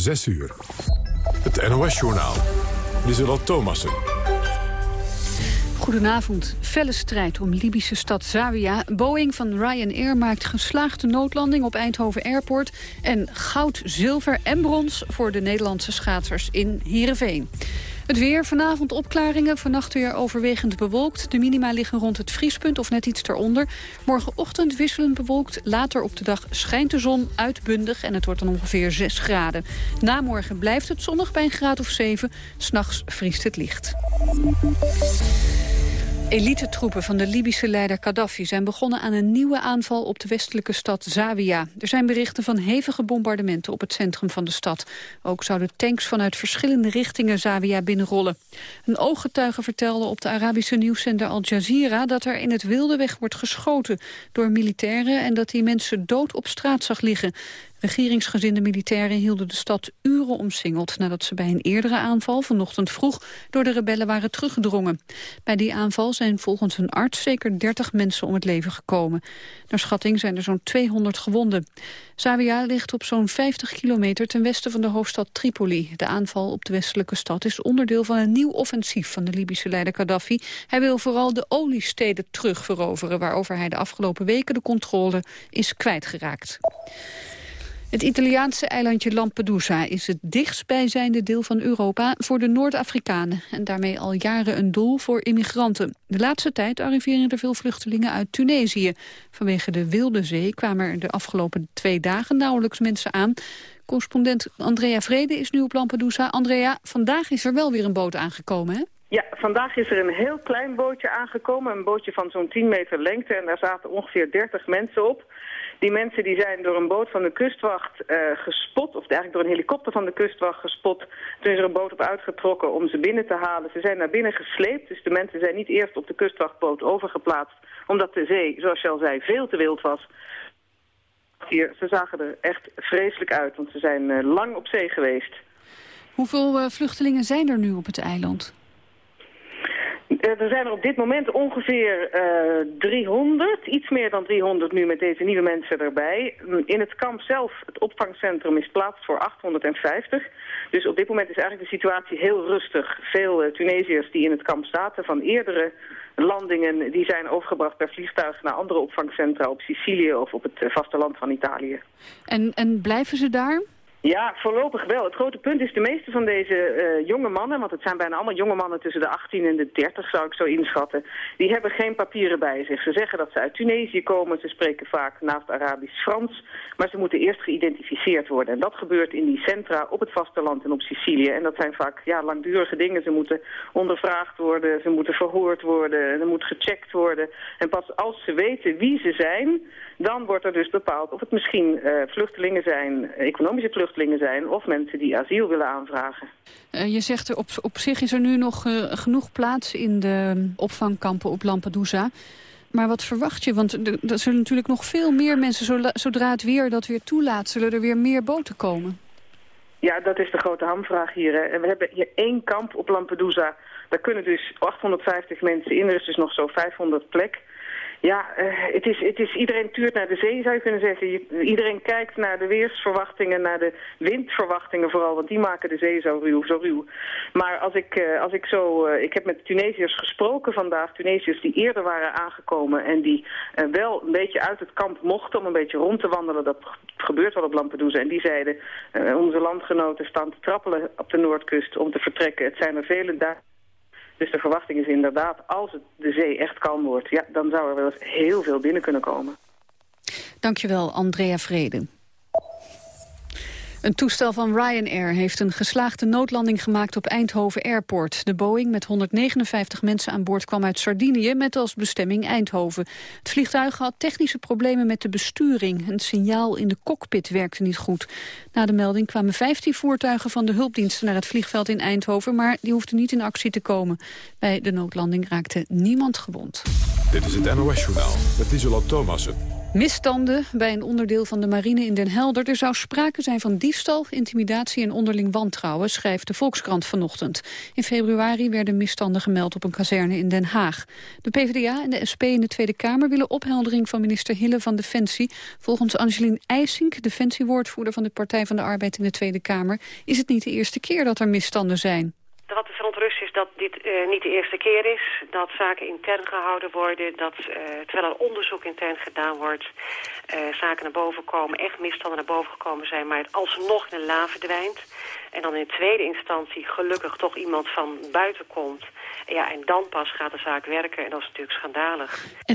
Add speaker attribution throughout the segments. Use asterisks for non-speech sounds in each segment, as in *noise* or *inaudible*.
Speaker 1: 6 uur. Het NOS-journaal. Lieselot Thomassen.
Speaker 2: Goedenavond. Felle strijd om Libische stad Zawiya. Boeing van Ryanair maakt geslaagde noodlanding op Eindhoven Airport. En goud, zilver en brons voor de Nederlandse schaatsers in Heerenveen. Het weer, vanavond opklaringen, vannacht weer overwegend bewolkt. De minima liggen rond het vriespunt of net iets eronder. Morgenochtend wisselend bewolkt, later op de dag schijnt de zon uitbundig... en het wordt dan ongeveer 6 graden. Na morgen blijft het zonnig bij een graad of 7. S'nachts vriest het licht. Elitetroepen van de Libische leider Gaddafi zijn begonnen aan een nieuwe aanval op de westelijke stad Zawiya. Er zijn berichten van hevige bombardementen op het centrum van de stad. Ook zouden tanks vanuit verschillende richtingen Zawiya binnenrollen. Een ooggetuige vertelde op de Arabische nieuwszender Al Jazeera dat er in het wilde weg wordt geschoten door militairen en dat die mensen dood op straat zag liggen. Regeringsgezinde militairen hielden de stad uren omsingeld... nadat ze bij een eerdere aanval vanochtend vroeg door de rebellen waren teruggedrongen. Bij die aanval zijn volgens een arts zeker 30 mensen om het leven gekomen. Naar schatting zijn er zo'n 200 gewonden. Zawiya ligt op zo'n 50 kilometer ten westen van de hoofdstad Tripoli. De aanval op de westelijke stad is onderdeel van een nieuw offensief... van de Libische leider Gaddafi. Hij wil vooral de oliesteden terugveroveren... waarover hij de afgelopen weken de controle is kwijtgeraakt. Het Italiaanse eilandje Lampedusa is het dichtstbijzijnde deel van Europa voor de Noord-Afrikanen en daarmee al jaren een doel voor immigranten. De laatste tijd arriveren er veel vluchtelingen uit Tunesië. Vanwege de Wilde Zee kwamen er de afgelopen twee dagen nauwelijks mensen aan. Correspondent Andrea Vrede is nu op Lampedusa. Andrea, vandaag is er wel weer een boot aangekomen, hè?
Speaker 3: Ja, vandaag is er een heel klein bootje aangekomen. Een bootje van zo'n 10 meter lengte en daar zaten ongeveer 30 mensen op. Die mensen die zijn door een boot van de kustwacht uh, gespot, of eigenlijk door een helikopter van de kustwacht gespot. Toen is er een boot op uitgetrokken om ze binnen te halen. Ze zijn naar binnen gesleept, dus de mensen zijn niet eerst op de kustwachtboot overgeplaatst. Omdat de zee, zoals je al zei, veel te wild was. Hier, ze zagen er echt vreselijk uit, want ze zijn uh, lang op zee geweest.
Speaker 2: Hoeveel uh, vluchtelingen zijn er nu op het eiland?
Speaker 3: Eh, er zijn er op dit moment ongeveer uh, eh, 300, iets meer dan 300 nu met deze nieuwe mensen erbij. Mm, in het kamp zelf, het opvangcentrum, is plaats voor 850. Dus op dit moment is eigenlijk de situatie heel rustig. Veel uh, Tunesiërs die in het kamp zaten van eerdere landingen... die zijn overgebracht per vliegtuig naar andere opvangcentra op Sicilië of op het vasteland van Italië.
Speaker 2: En, en blijven ze daar?
Speaker 3: Ja, voorlopig wel. Het grote punt is de meeste van deze uh, jonge mannen, want het zijn bijna allemaal jonge mannen tussen de 18 en de 30 zou ik zo inschatten, die hebben geen papieren bij zich. Ze zeggen dat ze uit Tunesië komen, ze spreken vaak naast Arabisch Frans, maar ze moeten eerst geïdentificeerd worden. En dat gebeurt in die centra op het vasteland en op Sicilië. En dat zijn vaak ja, langdurige dingen. Ze moeten ondervraagd worden, ze moeten verhoord worden, er moet gecheckt worden. En pas als ze weten wie ze zijn, dan wordt er dus bepaald of het misschien uh, vluchtelingen zijn, economische vluchtelingen zijn... of mensen die asiel willen aanvragen.
Speaker 2: Uh, je zegt er op, op zich is er nu nog uh, genoeg plaats in de opvangkampen op Lampedusa. Maar wat verwacht je? Want er zullen natuurlijk nog veel meer mensen, zodra het weer dat weer toelaat... zullen er weer meer boten komen.
Speaker 3: Ja, dat is de grote hamvraag hier. Hè. En we hebben hier één kamp op Lampedusa. Daar kunnen dus 850 mensen in. Er is dus nog zo'n 500 plek. Ja, uh, het is, het is, iedereen tuurt naar de zee, zou je kunnen zeggen. iedereen kijkt naar de weersverwachtingen, naar de windverwachtingen vooral, want die maken de zee zo ruw. Zo ruw. Maar als ik, uh, als ik zo... Uh, ik heb met Tunesiërs gesproken vandaag, Tunesiërs die eerder waren aangekomen en die wel een beetje uit het kamp mochten om een beetje rond te wandelen. Dat gebeurt wel op Lampedusa. En die zeiden, onze landgenoten staan te trappelen op de Noordkust om te vertrekken. Het zijn er vele dagen dus de verwachting is inderdaad, als het de zee echt kalm wordt... Ja, dan zou er wel eens heel veel binnen kunnen komen.
Speaker 2: Dankjewel, Andrea Vrede. Een toestel van Ryanair heeft een geslaagde noodlanding gemaakt op Eindhoven Airport. De Boeing met 159 mensen aan boord kwam uit Sardinië met als bestemming Eindhoven. Het vliegtuig had technische problemen met de besturing. Een signaal in de cockpit werkte niet goed. Na de melding kwamen 15 voertuigen van de hulpdiensten naar het vliegveld in Eindhoven, maar die hoefden niet in actie te komen. Bij de noodlanding raakte niemand gewond.
Speaker 1: Dit is het NOS-journaal met Isola Thomassen.
Speaker 2: Misstanden bij een onderdeel van de marine in Den Helder. Er zou sprake zijn van diefstal, intimidatie en onderling wantrouwen, schrijft de Volkskrant vanochtend. In februari werden misstanden gemeld op een kazerne in Den Haag. De PvdA en de SP in de Tweede Kamer willen opheldering van minister Hille van Defensie. Volgens Angelien IJsink, defensiewoordvoerder van de Partij van de Arbeid in de Tweede Kamer, is het niet de eerste keer dat er misstanden zijn.
Speaker 4: De verontrust is dat dit uh, niet de eerste keer is. Dat zaken intern gehouden worden. Dat uh, terwijl er onderzoek intern gedaan wordt, uh, zaken naar boven komen. Echt misstanden naar boven gekomen zijn. Maar het alsnog in een la verdwijnt. En dan in tweede instantie gelukkig toch iemand van buiten komt. Ja, en dan pas gaat de zaak werken. En dat is natuurlijk schandalig.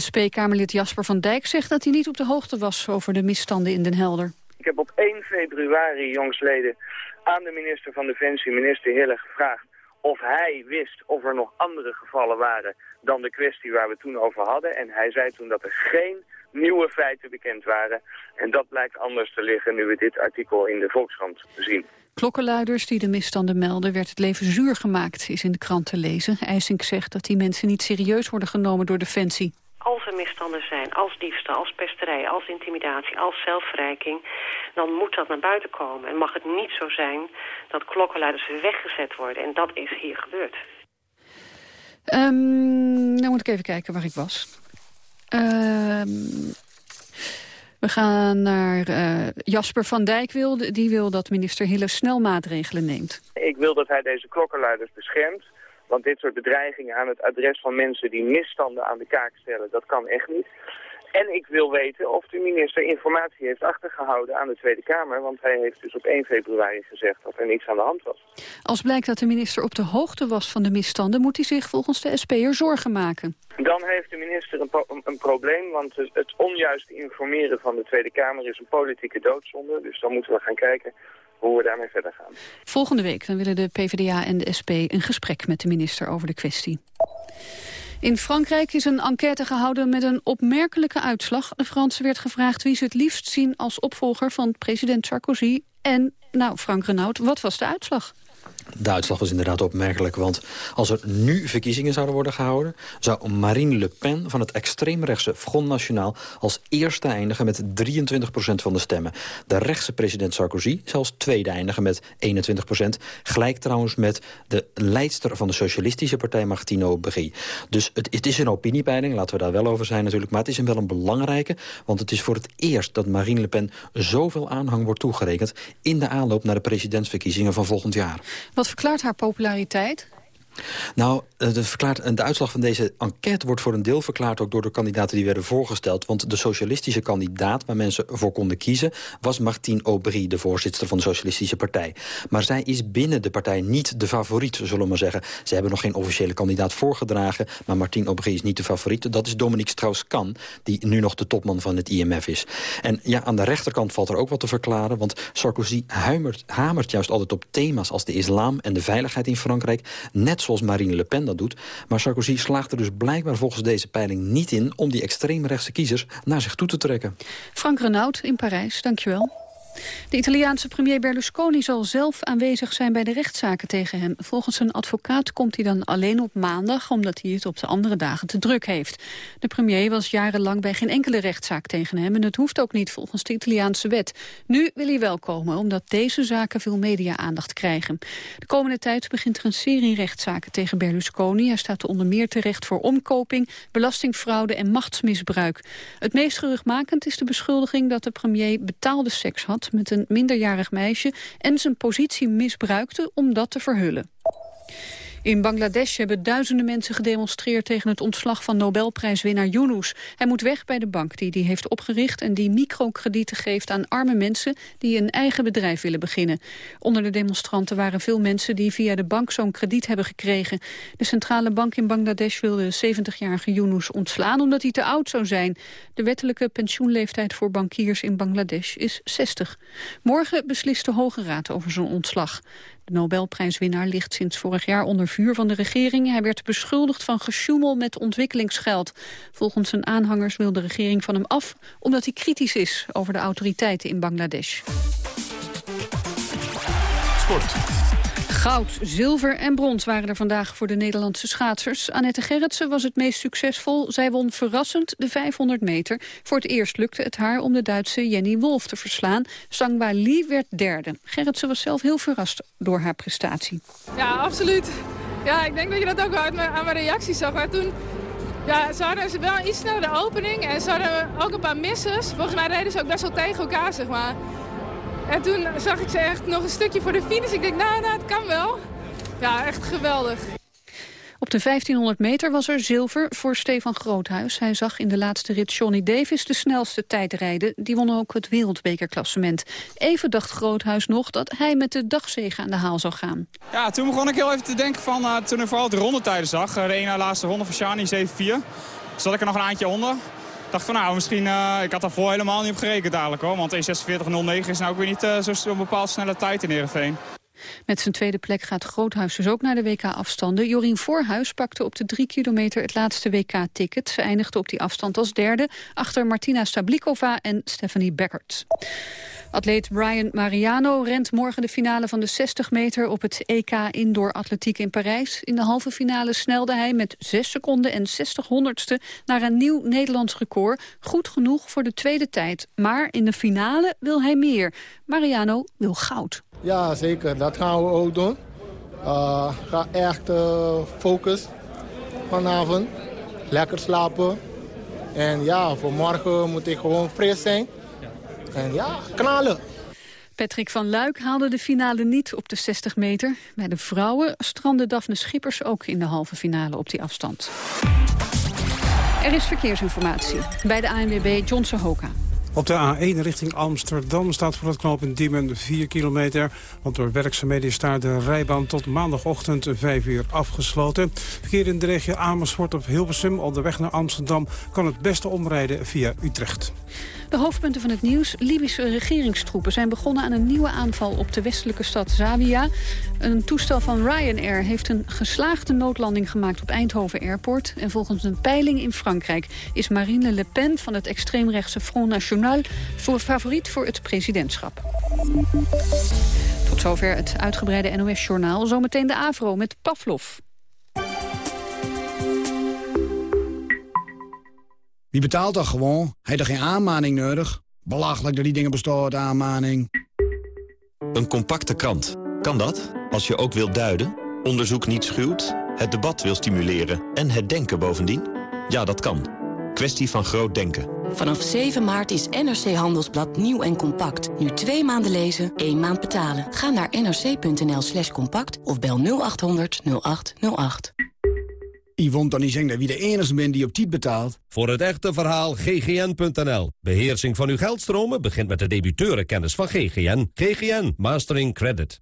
Speaker 2: SP-Kamerlid Jasper van Dijk zegt dat hij niet op de hoogte was over de misstanden in Den Helder.
Speaker 5: Ik heb op 1 februari jongsleden aan de minister van Defensie, minister Hille, gevraagd of hij wist of er nog andere gevallen waren dan de kwestie waar we toen over hadden. En hij zei toen dat er geen nieuwe feiten bekend waren. En dat blijkt anders te liggen nu we dit artikel in de Volkskrant zien.
Speaker 2: Klokkenluiders die de misstanden melden werd het leven zuur gemaakt, is in de krant te lezen. IJsink zegt dat die mensen niet serieus worden genomen door Defensie
Speaker 4: als er misstanden zijn, als diefstal, als pesterij, als intimidatie, als zelfverrijking, dan moet dat naar buiten komen. En mag het niet zo zijn dat klokkenluiders weggezet worden. En dat is hier gebeurd.
Speaker 2: Um, nou moet ik even kijken waar ik was. Um, we gaan naar uh, Jasper van Dijk. Wil, die wil dat minister Hille snel maatregelen neemt.
Speaker 5: Ik wil dat hij deze klokkenluiders beschermt. Want dit soort bedreigingen aan het adres van mensen die misstanden aan de kaak stellen, dat kan echt niet. En ik wil weten of de minister informatie heeft achtergehouden aan de Tweede Kamer. Want hij heeft dus op 1 februari gezegd dat er niets aan de hand was.
Speaker 2: Als blijkt dat de minister op de hoogte was van de misstanden... moet hij zich volgens de SP'er zorgen maken.
Speaker 5: Dan heeft de minister een, een, probleem, want het onjuist informeren van de Tweede Kamer is een politieke doodzonde. Dus dan moeten we gaan kijken we daarmee verder gaan.
Speaker 2: Volgende week willen de PvdA en de SP een gesprek met de minister over de kwestie. In Frankrijk is een enquête gehouden met een opmerkelijke uitslag. De Fransen werd gevraagd wie ze het liefst zien als opvolger van president Sarkozy. En, nou, Frank Renaud, wat was de uitslag?
Speaker 6: De uitslag was inderdaad opmerkelijk, want als er nu verkiezingen zouden worden gehouden... zou Marine Le Pen van het extreemrechtse Front National als eerste eindigen met 23% van de stemmen. De rechtse president Sarkozy als tweede eindigen met 21% Gelijk trouwens met de leidster van de socialistische partij Martine Aubry. Dus het, het, is een opiniepeiling, laten we daar wel over zijn natuurlijk... maar het is wel een belangrijke, want het is voor het eerst dat Marine Le Pen zoveel aanhang wordt toegerekend... in de aanloop naar de presidentsverkiezingen van volgend jaar.
Speaker 2: Wat verklaart haar populariteit?
Speaker 6: Nou, eh, de, verklaart, de uitslag van deze enquête wordt voor een deel verklaard... ook door de kandidaten die werden voorgesteld. Want de socialistische kandidaat waar mensen voor konden kiezen... was Martine Aubry, de voorzitter van de Socialistische Partij. Maar zij is binnen de partij niet de favoriet, zullen we maar zeggen. Ze hebben nog geen officiële kandidaat voorgedragen... maar Martine Aubry is niet de favoriet. Dat is Dominique Strauss-Kahn, die nu nog de topman van het IMF is. En ja, aan de rechterkant valt er ook wat te verklaren... want Sarkozy hamert, hamert juist altijd op thema's als de islam en de veiligheid in Frankrijk... net zoals Marine Le Pen dat doet. Maar Sarkozy slaagt er dus blijkbaar volgens deze peiling niet in... om die extreemrechtse kiezers naar zich toe te trekken.
Speaker 2: Frank Renaud in Parijs, dankjewel. De Italiaanse premier Berlusconi zal zelf aanwezig zijn bij de rechtszaken tegen hem. Volgens zijn advocaat komt hij dan alleen op maandag... omdat hij het op de andere dagen te druk heeft. De premier was jarenlang bij geen enkele rechtszaak tegen hem... en het hoeft ook niet volgens de Italiaanse wet. Nu wil hij wel komen, omdat deze zaken veel media-aandacht krijgen. De komende tijd begint er een serie rechtszaken tegen Berlusconi. Hij staat onder meer terecht voor omkoping, belastingfraude en machtsmisbruik. Het meest geruchtmakend is de beschuldiging dat de premier betaalde seks had met een minderjarig meisje en zijn positie misbruikte om dat te verhullen. In Bangladesh hebben duizenden mensen gedemonstreerd tegen het ontslag van Nobelprijswinnaar Yunus. Hij moet weg bij de bank die hij heeft opgericht en die microkredieten geeft aan arme mensen die een eigen bedrijf willen beginnen. Onder de demonstranten waren veel mensen die via de bank zo'n krediet hebben gekregen. De centrale bank in Bangladesh wilde 70-jarige Yunus ontslaan omdat hij te oud zou zijn. De wettelijke pensioenleeftijd voor bankiers in Bangladesh is 60. Morgen beslist de Hoge Raad over zijn ontslag. De Nobelprijswinnaar ligt sinds vorig jaar onder vuur van de regering. Hij werd beschuldigd van gesjoemel met ontwikkelingsgeld. Volgens zijn aanhangers wil de regering van hem af... omdat hij kritisch is over de autoriteiten in Bangladesh.
Speaker 1: Sport.
Speaker 2: Goud, zilver en brons waren er vandaag voor de Nederlandse schaatsers. Annette Gerritsen was het meest succesvol. Zij won verrassend de 500 meter. Voor het eerst lukte het haar om de Duitse Jenny Wolf te verslaan. Sangwa Lee werd derde. Gerritsen was zelf heel verrast door haar prestatie.
Speaker 7: Ja, absoluut. Ja, ik denk dat je dat ook wel aan mijn reacties zag. Maar toen ja, ze hadden wel iets sneller de opening en ze hadden ook een paar misses. Volgens mij reden ze ook best wel tegen elkaar, zeg maar. En toen zag ik ze echt nog een stukje voor de finish. Ik denk, nou, nou, het kan wel. Ja, echt geweldig.
Speaker 2: Op de 1500 meter was er zilver voor Stefan Groothuis. Hij zag in de laatste rit Johnny Davis de snelste tijd rijden. Die won ook het wereldbekerklassement. Even dacht Groothuis nog dat hij met de dagzege aan de haal zou gaan.
Speaker 8: Ja, toen begon ik heel even te denken van uh, toen ik vooral de rondetijden zag. Uh, de ene laatste ronde van Shani 7-4. Zat ik er nog een eindje onder. Dacht van nou, misschien, uh, ik had daarvoor helemaal niet op gerekend eigenlijk hoor. Want 1.46.09 is nou ook weer niet uh, zo'n zo bepaald snelle tijd in Ereveen.
Speaker 2: Met zijn tweede plek gaat Groothuis dus ook naar de WK-afstanden. Jorien Voorhuis pakte op de drie kilometer het laatste WK-ticket. Ze eindigde op die afstand als derde, achter Martina Stablikova en Stephanie Beckert. Atleet Brian Mariano rent morgen de finale van de 60 meter op het EK Indoor Atletiek in Parijs. In de halve finale snelde hij met 6 seconden en 60 honderdste naar een nieuw Nederlands record. Goed genoeg voor de tweede tijd. Maar in de finale wil hij meer. Mariano wil goud.
Speaker 9: Ja, zeker. Dat gaan we ook doen. Uh, ga echt uh, focus vanavond. Lekker slapen. En ja, voor morgen moet ik gewoon fris zijn. En ja, knallen.
Speaker 2: Patrick van Luik haalde de finale niet op de 60 meter. Bij de vrouwen strandde Daphne Schippers ook in de halve finale op die afstand. Er is verkeersinformatie bij de ANWB Johnson Hoka.
Speaker 10: Op de A1 richting Amsterdam staat voor het knooppunt Diemen 4 kilometer. Want door werkzaamheden is daar de rijbaan tot maandagochtend 5 uur afgesloten. Verkeer in de regio Amersfoort op Hilversum onderweg naar Amsterdam... kan het beste omrijden via Utrecht.
Speaker 2: De hoofdpunten van het nieuws. Libische regeringstroepen zijn begonnen aan een nieuwe aanval op de westelijke stad Zawiya. Een toestel van Ryanair heeft een geslaagde noodlanding gemaakt op Eindhoven Airport. En volgens een peiling in Frankrijk is Marine Le Pen van het extreemrechtse Front National voor favoriet voor het presidentschap. Tot zover het uitgebreide NOS-journaal. Zometeen de AVRO met Pavlov.
Speaker 11: Wie betaalt dat gewoon? Heeft er geen aanmaning nodig? Belachelijk dat die dingen bestaan, aanmaning.
Speaker 12: Een compacte krant. Kan dat? Als je ook wilt duiden, onderzoek niet schuwt, het debat wil stimuleren en het denken bovendien? Ja, dat kan. Kwestie van groot denken.
Speaker 13: Vanaf 7 maart is NRC Handelsblad nieuw en compact. Nu twee maanden lezen, één maand betalen. Ga naar nrc.nl slash compact of bel 0800 0808.
Speaker 11: Yvonne dan niet zeggen dat wie de enige bent die op tijd betaalt.
Speaker 14: Voor het echte verhaal ggn.nl. Beheersing van uw geldstromen begint met de debiteurenkennis van GGN. GGN Mastering Credit.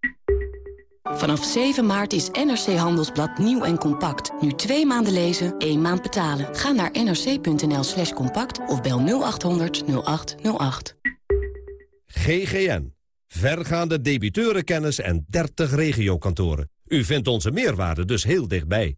Speaker 13: Vanaf 7 maart is NRC Handelsblad nieuw en compact. Nu twee maanden lezen, één maand betalen. Ga naar nrc.nl slash compact of bel 0800 0808.
Speaker 14: GGN. Vergaande debiteurenkennis en 30 regiokantoren. U vindt onze meerwaarde dus heel dichtbij.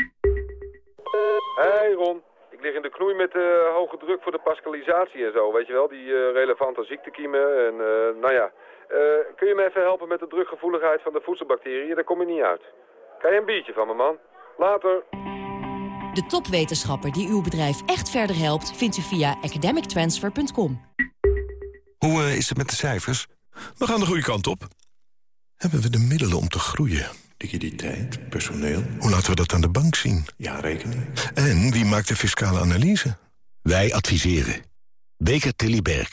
Speaker 15: knoei met uh, hoge druk voor de pascalisatie en zo, weet je wel. Die uh, relevante ziektekiemen en uh, nou ja. kun je me even helpen met de drukgevoeligheid van de voedselbacteriën? Daar kom je niet uit. Kan je een biertje van me, man? Later.
Speaker 16: De topwetenschapper die uw bedrijf echt verder helpt... vindt u via academictransfer.com.
Speaker 1: Hoe is het met de cijfers? We gaan de goede kant op. Hebben we de middelen om te groeien? Liquiditeit, personeel. Hoe laten we dat aan de bank zien? Ja, rekening. En wie maakt de fiscale analyse?
Speaker 17: Wij adviseren. Beker Tilly Berg.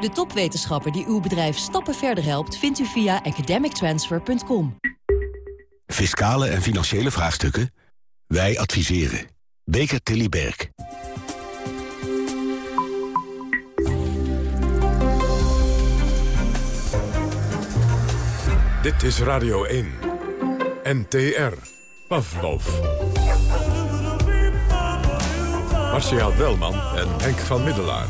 Speaker 16: De topwetenschapper die uw bedrijf stappen verder helpt... vindt u via academictransfer.com.
Speaker 17: Fiscale en financiële vraagstukken? Wij adviseren. Beker Tilly Berg.
Speaker 1: Dit is Radio 1. NTR. Pavlov.
Speaker 18: Marcia Welman en Henk van Middelaar.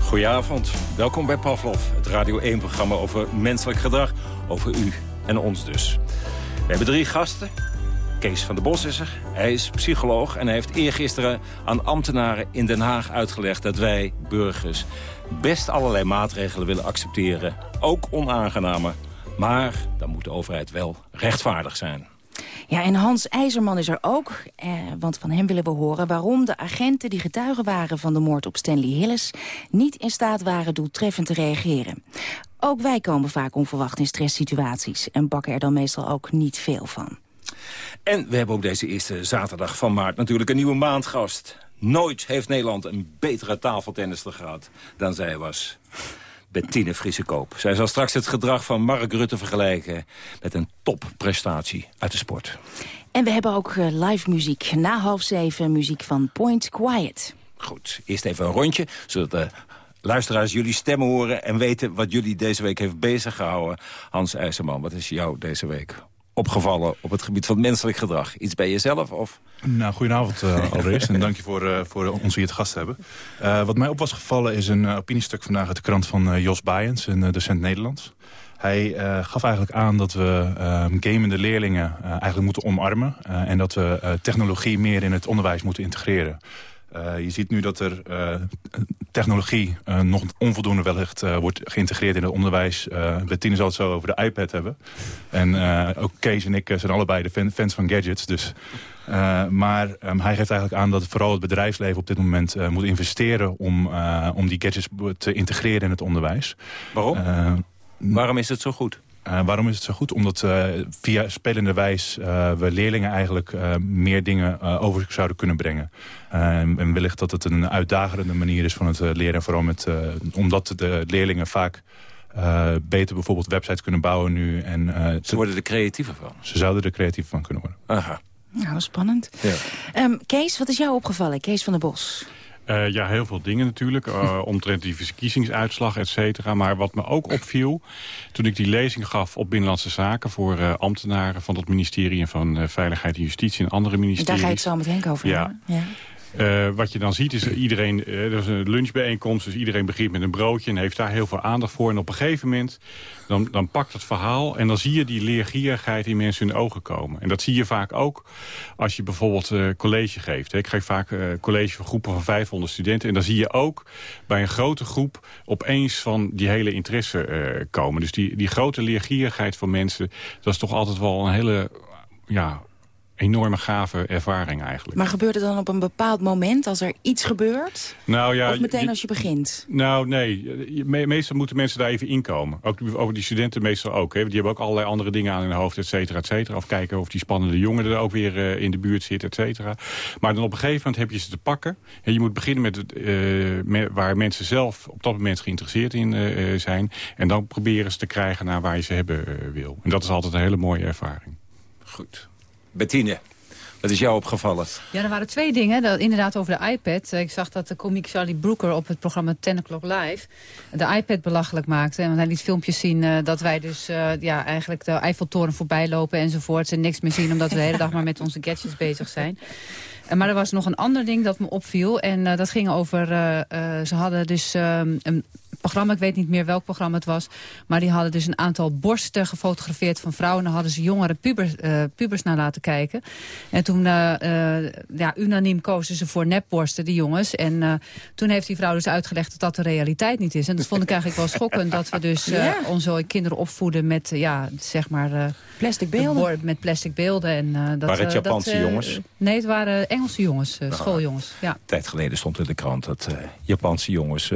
Speaker 19: Goedenavond, welkom bij Pavlov, het Radio 1-programma over menselijk gedrag. Over u en ons dus. We hebben drie gasten. Kees van der Bos is er. Hij is psycholoog en hij heeft eergisteren aan ambtenaren in Den Haag uitgelegd... dat wij, burgers, best allerlei maatregelen willen accepteren. Ook onaangename. Maar dan moet de overheid wel rechtvaardig zijn.
Speaker 20: Ja, en Hans IJzerman is er ook, eh, want van hem willen we horen... waarom de agenten die getuigen waren van de moord op Stanley Hillis... niet in staat waren doeltreffend te reageren. Ook wij komen vaak onverwacht in stresssituaties... en bakken er dan meestal ook niet veel van.
Speaker 19: En we hebben ook deze eerste zaterdag van maart natuurlijk een nieuwe maandgast. Nooit heeft Nederland een betere tafeltennister gehad dan zij was. Bettine Friesekoop. Zij zal straks het gedrag van Mark Rutte vergelijken... met een topprestatie uit de sport.
Speaker 20: En we hebben ook eh, live muziek. Na half zeven muziek van Point Quiet.
Speaker 19: Goed, eerst even een rondje, zodat de luisteraars jullie stemmen horen... en weten wat jullie deze week heeft bezig gehouden. Hans IJzerman, wat is jou deze week opgevallen op het gebied van menselijk gedrag? Iets bij jezelf? Of?
Speaker 21: Nou, goedenavond uh, *laughs* allereerst en dank je voor, uh, voor ons hier het gast hebben. Uh, wat mij op was gevallen is een opiniestuk vandaag uit de krant van Jos Baaiens, een docent Nederlands. Hij gaf eigenlijk aan dat we gamende leerlingen eigenlijk moeten omarmen... en dat we technologie meer in het onderwijs moeten integreren. Uh, je ziet nu dat er uh, technologie uh, nog onvoldoende wellicht wordt geïntegreerd in het onderwijs. Bettine zal het zo over de iPad hebben. En ook Kees en ik zijn allebei de fan, fans van gadgets. Dus, maar um, hij geeft eigenlijk aan dat vooral het bedrijfsleven op dit moment moet investeren... om, om die gadgets te integreren in het onderwijs.
Speaker 19: Waarom? Waarom is het zo goed?
Speaker 21: Uh, waarom is het zo goed? Omdat uh, via spelende wijs uh, we leerlingen eigenlijk meer dingen over zouden kunnen brengen. en wellicht dat het een uitdagerende manier is van het leren. Vooral met, omdat de leerlingen vaak beter bijvoorbeeld websites kunnen bouwen nu. En,
Speaker 19: ze worden er creatiever van?
Speaker 21: Ze zouden er creatief van kunnen worden.
Speaker 19: Aha.
Speaker 20: Nou, spannend. Ja. Um, Kees, wat is jou opgevallen? Kees van der Bos.
Speaker 21: Uh, ja, heel veel dingen natuurlijk. Uh, *laughs* omtrent die verkiezingsuitslag, et cetera. Maar wat me ook opviel, toen ik die lezing gaf op Binnenlandse Zaken... voor uh, ambtenaren van het ministerie van Veiligheid en Justitie en andere ministeries.
Speaker 20: Daar ga je het zo met Henk over
Speaker 21: ja. ja. Uh, wat je dan ziet is iedereen, uh, er is een lunchbijeenkomst, dus iedereen begint met een broodje en heeft daar heel veel aandacht voor. En op een gegeven moment, dan, dan pakt het verhaal en dan zie je die leergierigheid in mensen hun ogen komen. En dat zie je vaak ook als je bijvoorbeeld uh, college geeft. Ik geef vaak college voor groepen van 500 studenten en dan zie je ook bij een grote groep opeens van die hele interesse komen. Dus die, die grote leergierigheid van mensen, dat is toch altijd wel een hele ja, enorme gave ervaring eigenlijk.
Speaker 20: Maar gebeurt het dan op een bepaald moment als er iets gebeurt?
Speaker 21: Nou, ja,
Speaker 20: of meteen als je begint?
Speaker 21: Nou, nee. meestal moeten mensen daar even inkomen. Ook over die studenten meestal ook. Hè. Die hebben ook allerlei andere dingen aan hun hoofd, et cetera, et cetera. Of kijken of die spannende jongen er ook weer uh, in de buurt zit, et cetera. Maar dan op een gegeven moment heb je ze te pakken. En je moet beginnen met, het, uh, met waar mensen zelf op dat moment geïnteresseerd in uh, zijn. En dan proberen ze te krijgen naar waar je ze hebben wil. En dat is altijd een hele mooie ervaring.
Speaker 19: Goed. Bettine, wat is jou opgevallen?
Speaker 22: Ja, er waren twee dingen. Dat, inderdaad over de iPad. Ik zag dat de komiek Charlie Brooker op het programma 10 O'Clock Live... de iPad belachelijk maakte. Want hij liet filmpjes zien uh, dat wij dus uh, ja, eigenlijk de Eiffeltoren voorbij lopen enzovoort. En niks meer zien omdat we de hele dag maar met onze gadgets bezig zijn. Maar er was nog een ander ding dat me opviel. En dat ging over... ze hadden dus ehm, een programma. Ik weet niet meer welk programma het was. Maar die hadden dus een aantal borsten gefotografeerd van vrouwen. En dan hadden ze jongere pubers, uh, pubers naar laten kijken. En toen, uh, uh, ja, unaniem kozen ze voor nepborsten, die jongens. En toen heeft die vrouw dus uitgelegd dat dat de realiteit niet is. En dat vond ik eigenlijk wel schokkend. Dat we dus ja. onze kinderen opvoeden met, ja, zeg maar...
Speaker 20: plastic beelden?
Speaker 22: Met plastic beelden. En, dat,
Speaker 19: waren het Japanse
Speaker 22: dat,
Speaker 19: jongens?
Speaker 22: nee, het waren Engelse jongens, schooljongens. Ja. Een
Speaker 19: tijd geleden stond in de krant dat Japanse jongens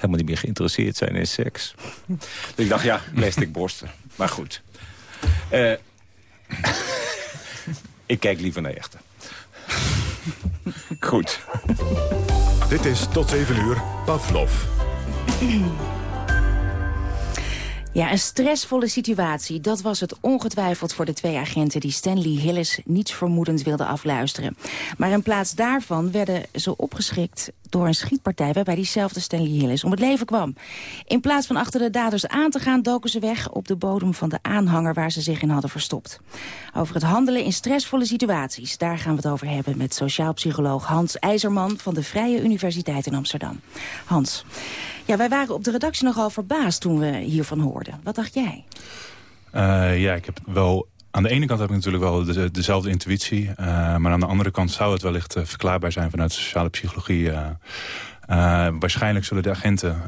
Speaker 19: helemaal niet meer geïnteresseerd zijn in seks. dus *laughs* ik dacht, ja, plastic borsten. Maar goed. Uh, *laughs* ik kijk liever naar echte. goed.
Speaker 18: Dit is tot 7 uur Pavlov. *clears throat*
Speaker 20: Ja, een stressvolle situatie. Dat was het ongetwijfeld voor de twee agenten... die Stanley Hillis niets vermoedend wilden afluisteren. Maar in plaats daarvan werden ze opgeschrikt door een schietpartij... waarbij diezelfde Stanley Hillis om het leven kwam. In plaats van achter de daders aan te gaan... doken ze weg op de bodem van de aanhanger waar ze zich in hadden verstopt. Over het handelen in stressvolle situaties. Daar gaan we het over hebben met sociaal psycholoog Hans IJzerman... van de Vrije Universiteit in Amsterdam. Hans, ja, wij waren op de redactie nogal verbaasd toen we hiervan hoorden. Wat dacht jij?
Speaker 23: Uh, ja, ik heb wel... Aan de ene kant heb ik natuurlijk wel de, dezelfde intuïtie. Uh, maar aan de andere kant zou het wellicht uh, verklaarbaar zijn vanuit sociale psychologie. waarschijnlijk zullen de agenten,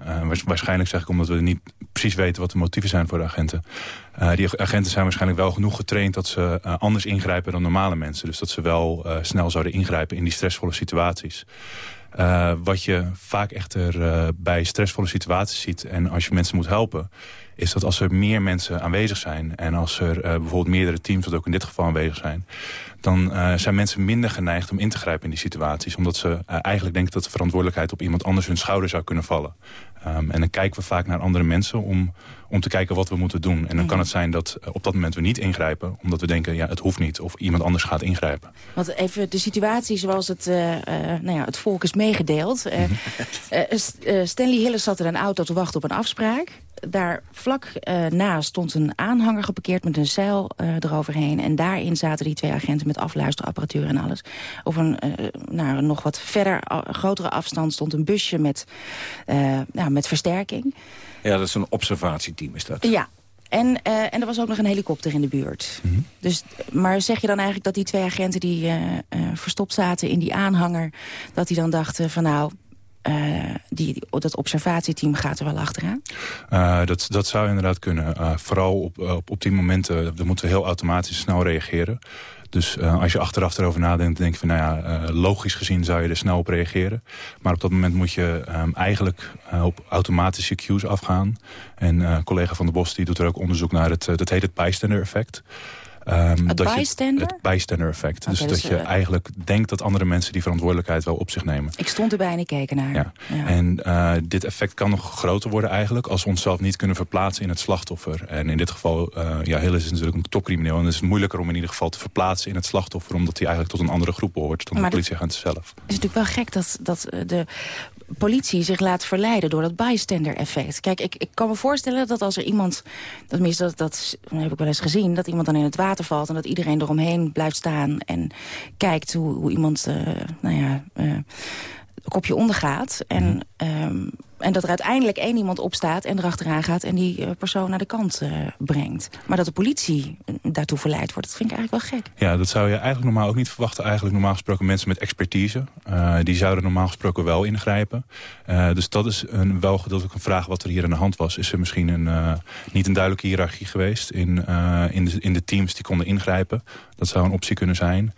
Speaker 23: waarschijnlijk zeg ik omdat we niet precies weten wat de motieven zijn voor de agenten. die agenten zijn waarschijnlijk wel genoeg getraind dat ze anders ingrijpen dan normale mensen. Dus dat ze wel snel zouden ingrijpen in die stressvolle situaties. Uh, wat je vaak echter uh, bij stressvolle situaties ziet... en als je mensen moet helpen... is dat als er meer mensen aanwezig zijn... en als er uh, bijvoorbeeld meerdere teams, wat ook in dit geval aanwezig zijn... dan zijn mensen minder geneigd om in te grijpen in die situaties. Omdat ze eigenlijk denken dat de verantwoordelijkheid op iemand anders hun schouder zou kunnen vallen. Um, en dan kijken we vaak naar andere mensen om, om te kijken wat we moeten doen. En dan kan mhm. het zijn dat op dat moment we niet ingrijpen... omdat we denken, ja, het hoeft niet, of iemand anders gaat ingrijpen.
Speaker 20: Want even de situatie zoals het, uh, uh, nou ja, het volk is meegedeeld. Uh, Stanley Hillis zat in een auto te wachten op een afspraak. Daar vlak naast stond een aanhanger geparkeerd met een zeil eroverheen. En daarin zaten die twee agenten met afluisterapparatuur en alles. Op een nou, nog wat verder, grotere afstand stond een busje met, nou, met versterking.
Speaker 19: Ja, dat is een observatieteam is dat.
Speaker 20: Ja, en, uh, en er was ook nog een helikopter in de buurt. Mm -hmm. dus, maar zeg je dan eigenlijk dat die twee agenten die uh, uh, verstopt zaten in die aanhanger... dat die dan dachten van nou, die, dat observatieteam gaat er wel achteraan?
Speaker 23: dat, dat zou inderdaad kunnen. vooral op, op, die momenten, dan moeten we heel automatisch snel reageren. Dus als je achteraf erover nadenkt, denk je van, nou ja, logisch gezien zou je er snel op reageren. Maar op dat moment moet je um, eigenlijk op automatische cues afgaan. En collega van de Bos die doet er ook onderzoek naar, het, dat heet het bystander effect.
Speaker 20: Um, het dat bystander?
Speaker 23: Je, het bystander effect. dus, dat je eigenlijk denkt dat andere mensen die verantwoordelijkheid wel op zich nemen.
Speaker 20: Ik stond erbij en ik keek naar.
Speaker 23: Ja. ja. En uh, dit effect kan nog groter worden eigenlijk... als we onszelf niet kunnen verplaatsen in het slachtoffer. En in dit geval, uh, ja, Hillis is natuurlijk een topcrimineel... en het is moeilijker om in ieder geval te verplaatsen in het slachtoffer... omdat hij eigenlijk tot een andere groep behoort dan maar de politieagent zelf. Het
Speaker 20: is natuurlijk wel gek dat, dat de politie zich laat verleiden door dat bystander effect. Kijk, ik, ik kan me voorstellen dat als er iemand, tenminste dat, dat heb ik wel eens gezien, dat iemand dan in het water valt en dat iedereen eromheen blijft staan en kijkt hoe, hoe iemand, uh, nou ja, uh, kopje ondergaat. En um, en dat er uiteindelijk één iemand opstaat en erachteraan gaat... en die uh, persoon naar de kant uh, brengt. Maar dat de politie daartoe verleid wordt, dat vind ik eigenlijk wel gek.
Speaker 23: Ja, dat zou je eigenlijk normaal ook niet verwachten. Eigenlijk normaal gesproken mensen met expertise. Die zouden normaal gesproken wel ingrijpen. dus dat is een, wel gedeeltelijk een vraag wat er hier aan de hand was. Is er misschien een, niet een duidelijke hiërarchie geweest... In, in, de, in de teams die konden ingrijpen? Dat zou een optie kunnen zijn.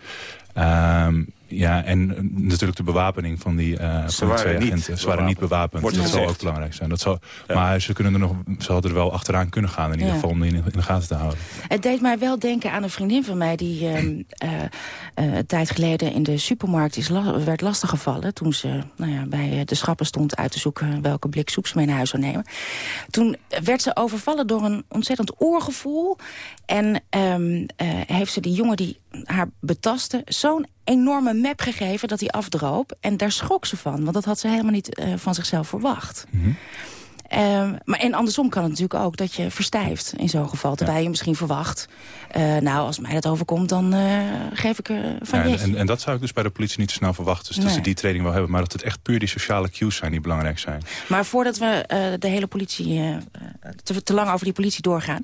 Speaker 23: Ehm, ja, en natuurlijk de bewapening van die, uh,
Speaker 19: van die twee
Speaker 23: agenten. Ze waren niet bewapend. Wordt dat zal ook belangrijk zijn. Dat zal, ja. Maar ze, kunnen er nog, ze hadden er wel achteraan kunnen gaan. In ieder geval om die in, in, de gaten te houden.
Speaker 20: Het deed mij wel denken aan een vriendin van mij... die uh, uh, een tijd geleden in de supermarkt is la werd lastiggevallen... toen ze nou ja, bij de schappen stond uit te zoeken... welke blik soep ze mee naar huis zou nemen. Toen werd ze overvallen door een ontzettend oorgevoel. En um, heeft ze die jongen die haar betastte... zo'n enorme map gegeven dat hij afdroop. En daar schrok ze van, want dat had ze helemaal niet uh, van zichzelf verwacht. Mm. Um, maar en andersom kan het natuurlijk ook dat je verstijft in zo'n geval. Terwijl je misschien verwacht, uh, nou als mij dat overkomt, dan uh, geef ik uh, van ja,
Speaker 23: en, en, dat zou ik dus bij de politie niet te snel verwachten. Dus nee. dat ze die training wel hebben, maar dat het echt puur die sociale cues zijn die belangrijk zijn.
Speaker 20: Maar voordat we de hele politie, te, te, lang over die politie doorgaan.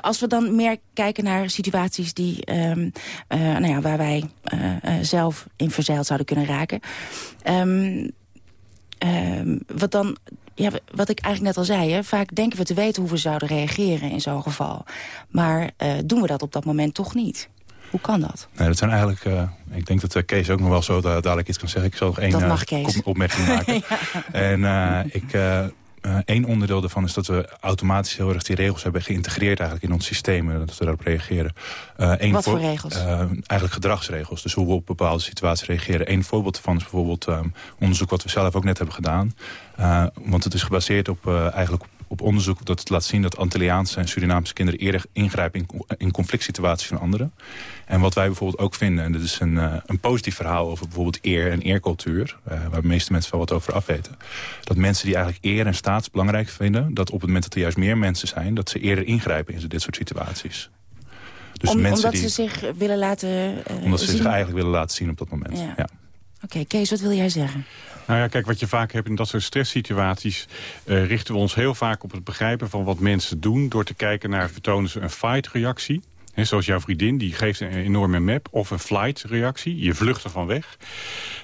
Speaker 20: als we dan meer kijken naar situaties die, um, nou ja, waar wij zelf in verzeild zouden kunnen raken. Um, wat dan ja, wat ik eigenlijk net al zei, hè, vaak denken we te weten hoe we zouden reageren in zo'n geval. Maar uh, doen we dat op dat moment toch niet? Hoe kan dat?
Speaker 23: Nee, dat zijn eigenlijk, uh, ik denk dat Kees ook nog wel zo dadelijk iets kan zeggen. Ik zal nog één uh, opmerking maken. *laughs* ja. En ik, uh, één onderdeel daarvan is dat we automatisch heel erg die regels hebben geïntegreerd eigenlijk in ons systeem. Dat we daarop reageren.
Speaker 20: Uh, Wat voor, regels? Uh,
Speaker 23: eigenlijk gedragsregels. Dus hoe we op bepaalde situaties reageren. Eén voorbeeld daarvan is bijvoorbeeld um, onderzoek wat we zelf ook net hebben gedaan. want het is gebaseerd op eigenlijk op onderzoek dat het laat zien dat Antilliaanse en Surinaamse kinderen eerder ingrijpen in, in conflict situaties van anderen. En wat wij bijvoorbeeld ook vinden, en dat is een, uh, een positief verhaal over bijvoorbeeld eer en eercultuur, uh, waar de meeste mensen wel wat over afweten. Dat mensen die eigenlijk eer en staats belangrijk vinden, dat op het moment dat er juist meer mensen zijn, dat ze eerder ingrijpen in dit soort situaties.
Speaker 20: Dus Om, mensen omdat die, ze zich willen laten uh,
Speaker 23: Omdat ze zich eigenlijk willen laten zien op dat moment, ja. ja.
Speaker 20: Oké, okay, Kees, wat wil jij zeggen?
Speaker 21: Nou ja, kijk, wat je vaak hebt in dat soort stresssituaties... Uh, richten we ons heel vaak op het begrijpen van wat mensen doen... door te kijken naar vertonen ze een fight-reactie... He, zoals jouw vriendin, die geeft een enorme map. Of een flight-reactie, je vlucht ervan weg.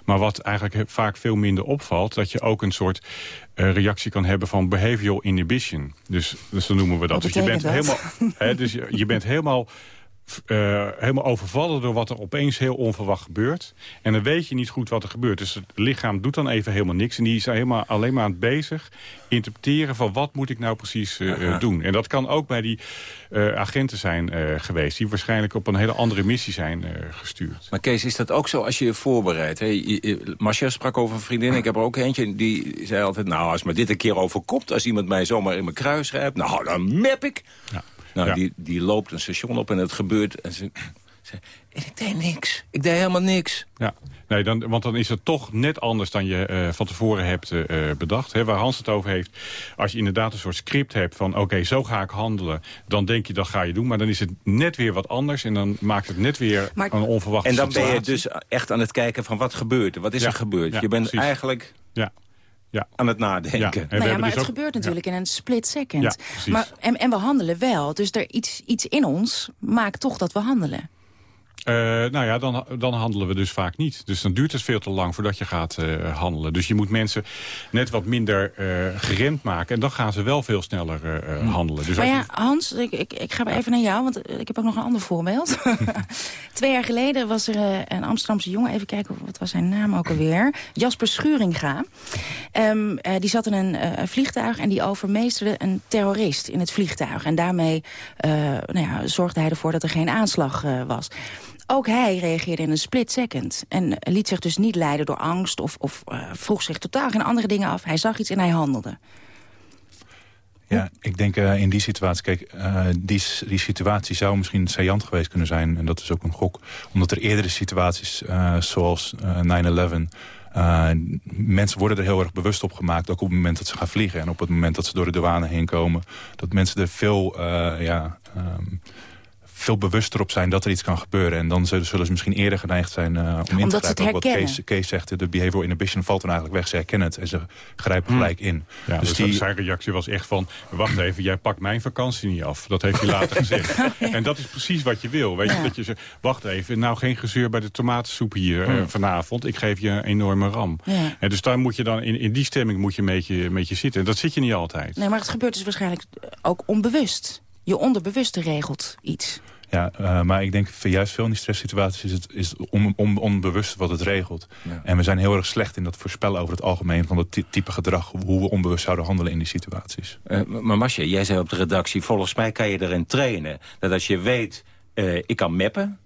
Speaker 21: Maar wat eigenlijk vaak veel minder opvalt... dat je ook een soort uh, reactie kan hebben van behavioral inhibition. Dus, dus dan noemen we dat.
Speaker 20: dus
Speaker 21: je bent
Speaker 20: dat?
Speaker 21: helemaal, he, dus je, je bent helemaal uh, helemaal overvallen door wat er opeens heel onverwacht gebeurt. En dan weet je niet goed wat er gebeurt. Dus het lichaam doet dan even helemaal niks. En die is helemaal, alleen maar aan het bezig interpreteren van wat moet ik nou precies uh, doen. En dat kan ook bij die uh, agenten zijn geweest. Die waarschijnlijk op een hele andere missie zijn gestuurd.
Speaker 19: Maar Kees, is dat ook zo als je je voorbereidt? Marcia sprak over een vriendin. Ik heb er ook eentje. Die zei altijd, nou als me dit een keer overkomt. Als iemand mij zomaar in mijn kruis schrijft. Nou, dan map ik. Ja. Nou, die, die loopt een station op en het gebeurt. En ze, ze, ik deed niks. Ik deed helemaal niks.
Speaker 21: Ja, nee, dan, want dan is het toch net anders dan je uh, van tevoren hebt uh, bedacht. Hè, waar Hans het over heeft. Als je inderdaad een soort script hebt van... oké, okay, zo ga ik handelen. Dan denk je, dat ga je doen. Maar dan is het net weer wat anders. En dan maakt het net weer maar, een onverwachte
Speaker 19: En dan
Speaker 21: situatie.
Speaker 19: ben je dus echt aan het kijken van wat gebeurt er? Wat is
Speaker 21: ja,
Speaker 19: er gebeurd?
Speaker 21: Ja,
Speaker 19: je bent
Speaker 21: precies.
Speaker 19: eigenlijk...
Speaker 21: Ja. Ja.
Speaker 19: aan het nadenken.
Speaker 21: Ja.
Speaker 20: Nou ja, maar
Speaker 21: dus
Speaker 20: het
Speaker 21: ook...
Speaker 20: gebeurt natuurlijk in een split second. Maar, en, en we handelen wel. Dus er iets, iets in ons maakt toch dat we handelen.
Speaker 21: Uh, nou ja, dan, dan handelen we dus vaak niet. Dus dan duurt het veel te lang voordat je gaat uh, handelen. Dus je moet mensen net wat minder uh, geremd maken. En dan gaan ze wel veel sneller hmm. handelen. Dus
Speaker 20: maar ja,
Speaker 21: je...
Speaker 20: Hans, ik, ik, ik ga even naar jou. Want ik heb ook nog een ander voorbeeld. *laughs* Twee jaar geleden was er een Amsterdamse jongen. Even kijken, wat was zijn naam ook alweer? Jasper Schuringa. Um, die zat in een vliegtuig en die overmeesterde een terrorist in het vliegtuig. En daarmee nou ja, zorgde hij ervoor dat er geen aanslag was. Ook hij reageerde in een split second. En liet zich dus niet leiden door angst of, of uh, vroeg zich totaal geen andere dingen af. Hij zag iets en hij handelde.
Speaker 23: Ja, ik denk uh, in die situatie, kijk, uh, die, situatie zou misschien saillant geweest kunnen zijn. En dat is ook een gok. Omdat er eerdere situaties, zoals 9-11... Uh, mensen worden er heel erg bewust op gemaakt, ook op het moment dat ze gaan vliegen. En op het moment dat ze door de douane heen komen. Dat mensen er veel, ja... Um, veel bewuster op zijn dat er iets kan gebeuren. En dan zullen ze misschien eerder geneigd zijn uh, om in te grijpen. Wat Kees, Kees zegt, de behavioral inhibition valt dan eigenlijk weg. Ze herkennen het en ze grijpen hmm. gelijk in.
Speaker 21: Ja, dus, dus die... zijn reactie was echt van... wacht even, jij pakt mijn vakantie niet af. Dat heeft hij later *laughs* gezegd. ja. En dat is precies wat je wil. Weet ja. je, dat je zegt, wacht even, nou geen gezeur bij de tomatensoep hier hmm. uh, vanavond. Ik geef je een enorme ram. Ja. En dus daar moet je dan, in, in die stemming moet je een beetje, een beetje zitten. En dat zit je niet altijd.
Speaker 20: Nee, maar het gebeurt dus waarschijnlijk ook onbewust. Je onderbewuste regelt iets.
Speaker 23: Ja, uh, maar ik denk juist veel in die stresssituaties is het is on, on, onbewust wat het regelt. Ja. En we zijn heel erg slecht in dat voorspellen over het algemeen van dat type gedrag. Hoe we onbewust zouden handelen in die situaties.
Speaker 19: Uh, maar Masje, jij zei op de redactie, volgens mij kan je erin trainen. Dat als je weet, uh, ik kan mappen,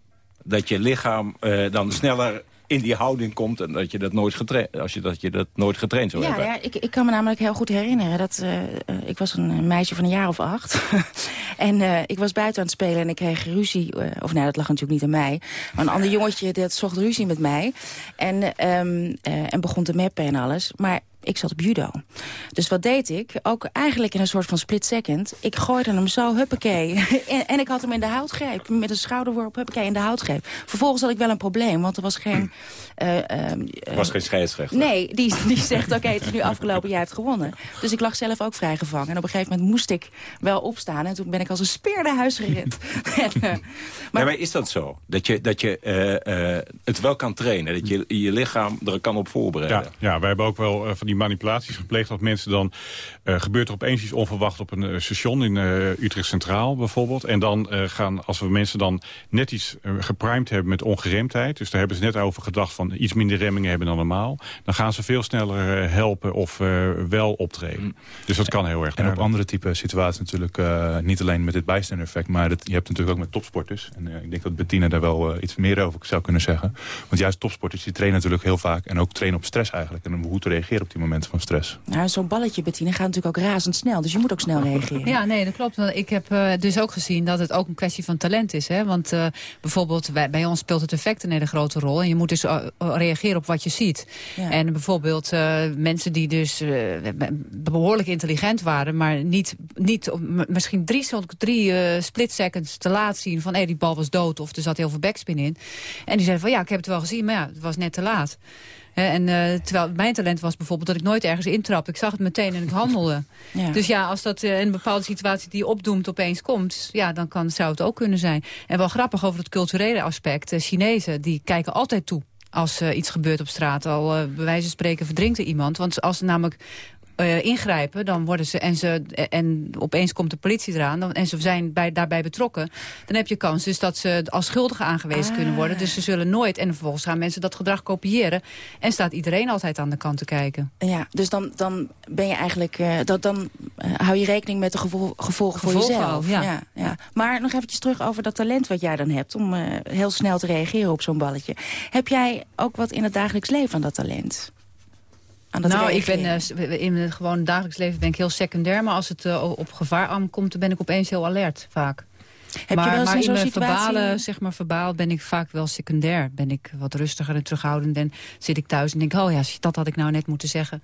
Speaker 19: dat je lichaam dan sneller in die houding komt en dat je dat nooit getraind, als je dat, je dat nooit getraind zou
Speaker 20: ja,
Speaker 19: hebben.
Speaker 20: Ja, ik, ik kan me namelijk heel goed herinneren dat uh, ik was een meisje van een jaar of acht. *laughs* en uh, ik was buiten aan het spelen en ik kreeg ruzie. Uh, of nee, dat lag natuurlijk niet aan mij. Maar een ander jongetje dat zocht ruzie met mij. En, um, en begon te mappen en alles. Maar ik zat op judo. Dus wat deed ik? Ook eigenlijk in een soort van split second. Ik gooide hem zo, huppakee. *laughs* en, en ik had hem in de houtgreep. Met een schouderworp, huppakee, in de houtgreep. Vervolgens had ik wel een probleem, want er was geen... Uh, uh,
Speaker 19: er was geen scheidsrechter?
Speaker 20: Nee, die, die zegt, oké, okay, het is nu afgelopen, jij hebt gewonnen. Dus ik lag zelf ook vrijgevangen. En op een gegeven moment moest ik wel opstaan. En toen ben ik als een speer naar huis gerend. *laughs* en, uh,
Speaker 19: maar, ja, maar is dat zo? Dat je, dat je het wel kan trainen? Dat je je lichaam er kan op voorbereiden?
Speaker 21: Ja, ja wij hebben ook wel van die manipulaties gepleegd. Dat mensen dan, uh, gebeurt er opeens iets onverwacht op een uh, station in uh, Utrecht Centraal bijvoorbeeld. En dan gaan, als we mensen dan net iets geprimed hebben met ongeremdheid. Dus daar hebben ze net over gedacht van iets minder remmingen hebben dan normaal. Dan gaan ze veel sneller helpen of wel optreden. Mm. Dus dat kan heel erg.
Speaker 23: En op andere type situaties natuurlijk, niet alleen met dit bijstander effect. Maar dat, je hebt natuurlijk ook met topsporters. En ik denk dat Bettina daar wel iets meer over zou kunnen zeggen. Want juist topsporters die trainen natuurlijk heel vaak. En ook trainen op stress eigenlijk. En hoe te reageren op die momenten van stress.
Speaker 20: Nou, zo'n balletje, Bettine, gaat natuurlijk ook razendsnel. Dus je moet ook snel reageren.
Speaker 22: Ja, nee, dat klopt. Want ik heb uh, dus ook gezien dat het ook een kwestie van talent is. Hè? Want uh, bijvoorbeeld bij, bij, ons speelt het effect een hele grote rol. En je moet dus uh, reageren op wat je ziet. Ja. En bijvoorbeeld mensen die dus behoorlijk intelligent waren... maar niet, niet misschien drie, drie split seconds te laat zien... van hey, die bal was dood of er zat heel veel backspin in. En die zeiden van ja, ik heb het wel gezien, maar ja, het was net te laat. En uh, terwijl mijn talent was bijvoorbeeld dat ik nooit ergens intrap. Ik zag het meteen en ik handelde. *laughs* Ja. Dus ja, als dat uh, in een bepaalde situatie die opdoemt opeens komt... ja, dan kan, zou het ook kunnen zijn. En wel grappig over het culturele aspect. Uh, Chinezen, die kijken altijd toe als uh, iets gebeurt op straat. Al uh, bij wijze van spreken verdrinkt er iemand. Want als namelijk uh, ingrijpen, dan worden ze en, ze en opeens komt de politie eraan dan, en ze zijn bij, daarbij betrokken, dan heb je kans dus dat ze als schuldigen aangewezen ah. kunnen worden. Dus ze zullen nooit, en vervolgens gaan mensen dat gedrag kopiëren en staat iedereen altijd aan de kant te kijken.
Speaker 20: Ja, dus dan, dan ben je eigenlijk, uh, dat, dan uh, hou je rekening met de gevol gevolgen voor jezelf.
Speaker 22: ja.
Speaker 20: Ja, ja. Maar nog eventjes terug over dat talent wat jij dan hebt, om heel snel te reageren op zo'n balletje. Heb jij ook wat in het dagelijks leven aan dat talent?
Speaker 22: Nou, ik ben uh, in het gewoon dagelijks leven ben ik heel secundair. Maar als het uh, op gevaar aankomt, dan ben ik opeens heel alert vaak.
Speaker 20: Heb
Speaker 22: maar,
Speaker 20: je wel
Speaker 22: maar in, mijn verbalen, zeg maar, verbaal ben ik vaak wel secundair. Ben ik wat rustiger en terughoudend. En zit ik thuis en denk, oh ja, dat had ik nou net moeten zeggen.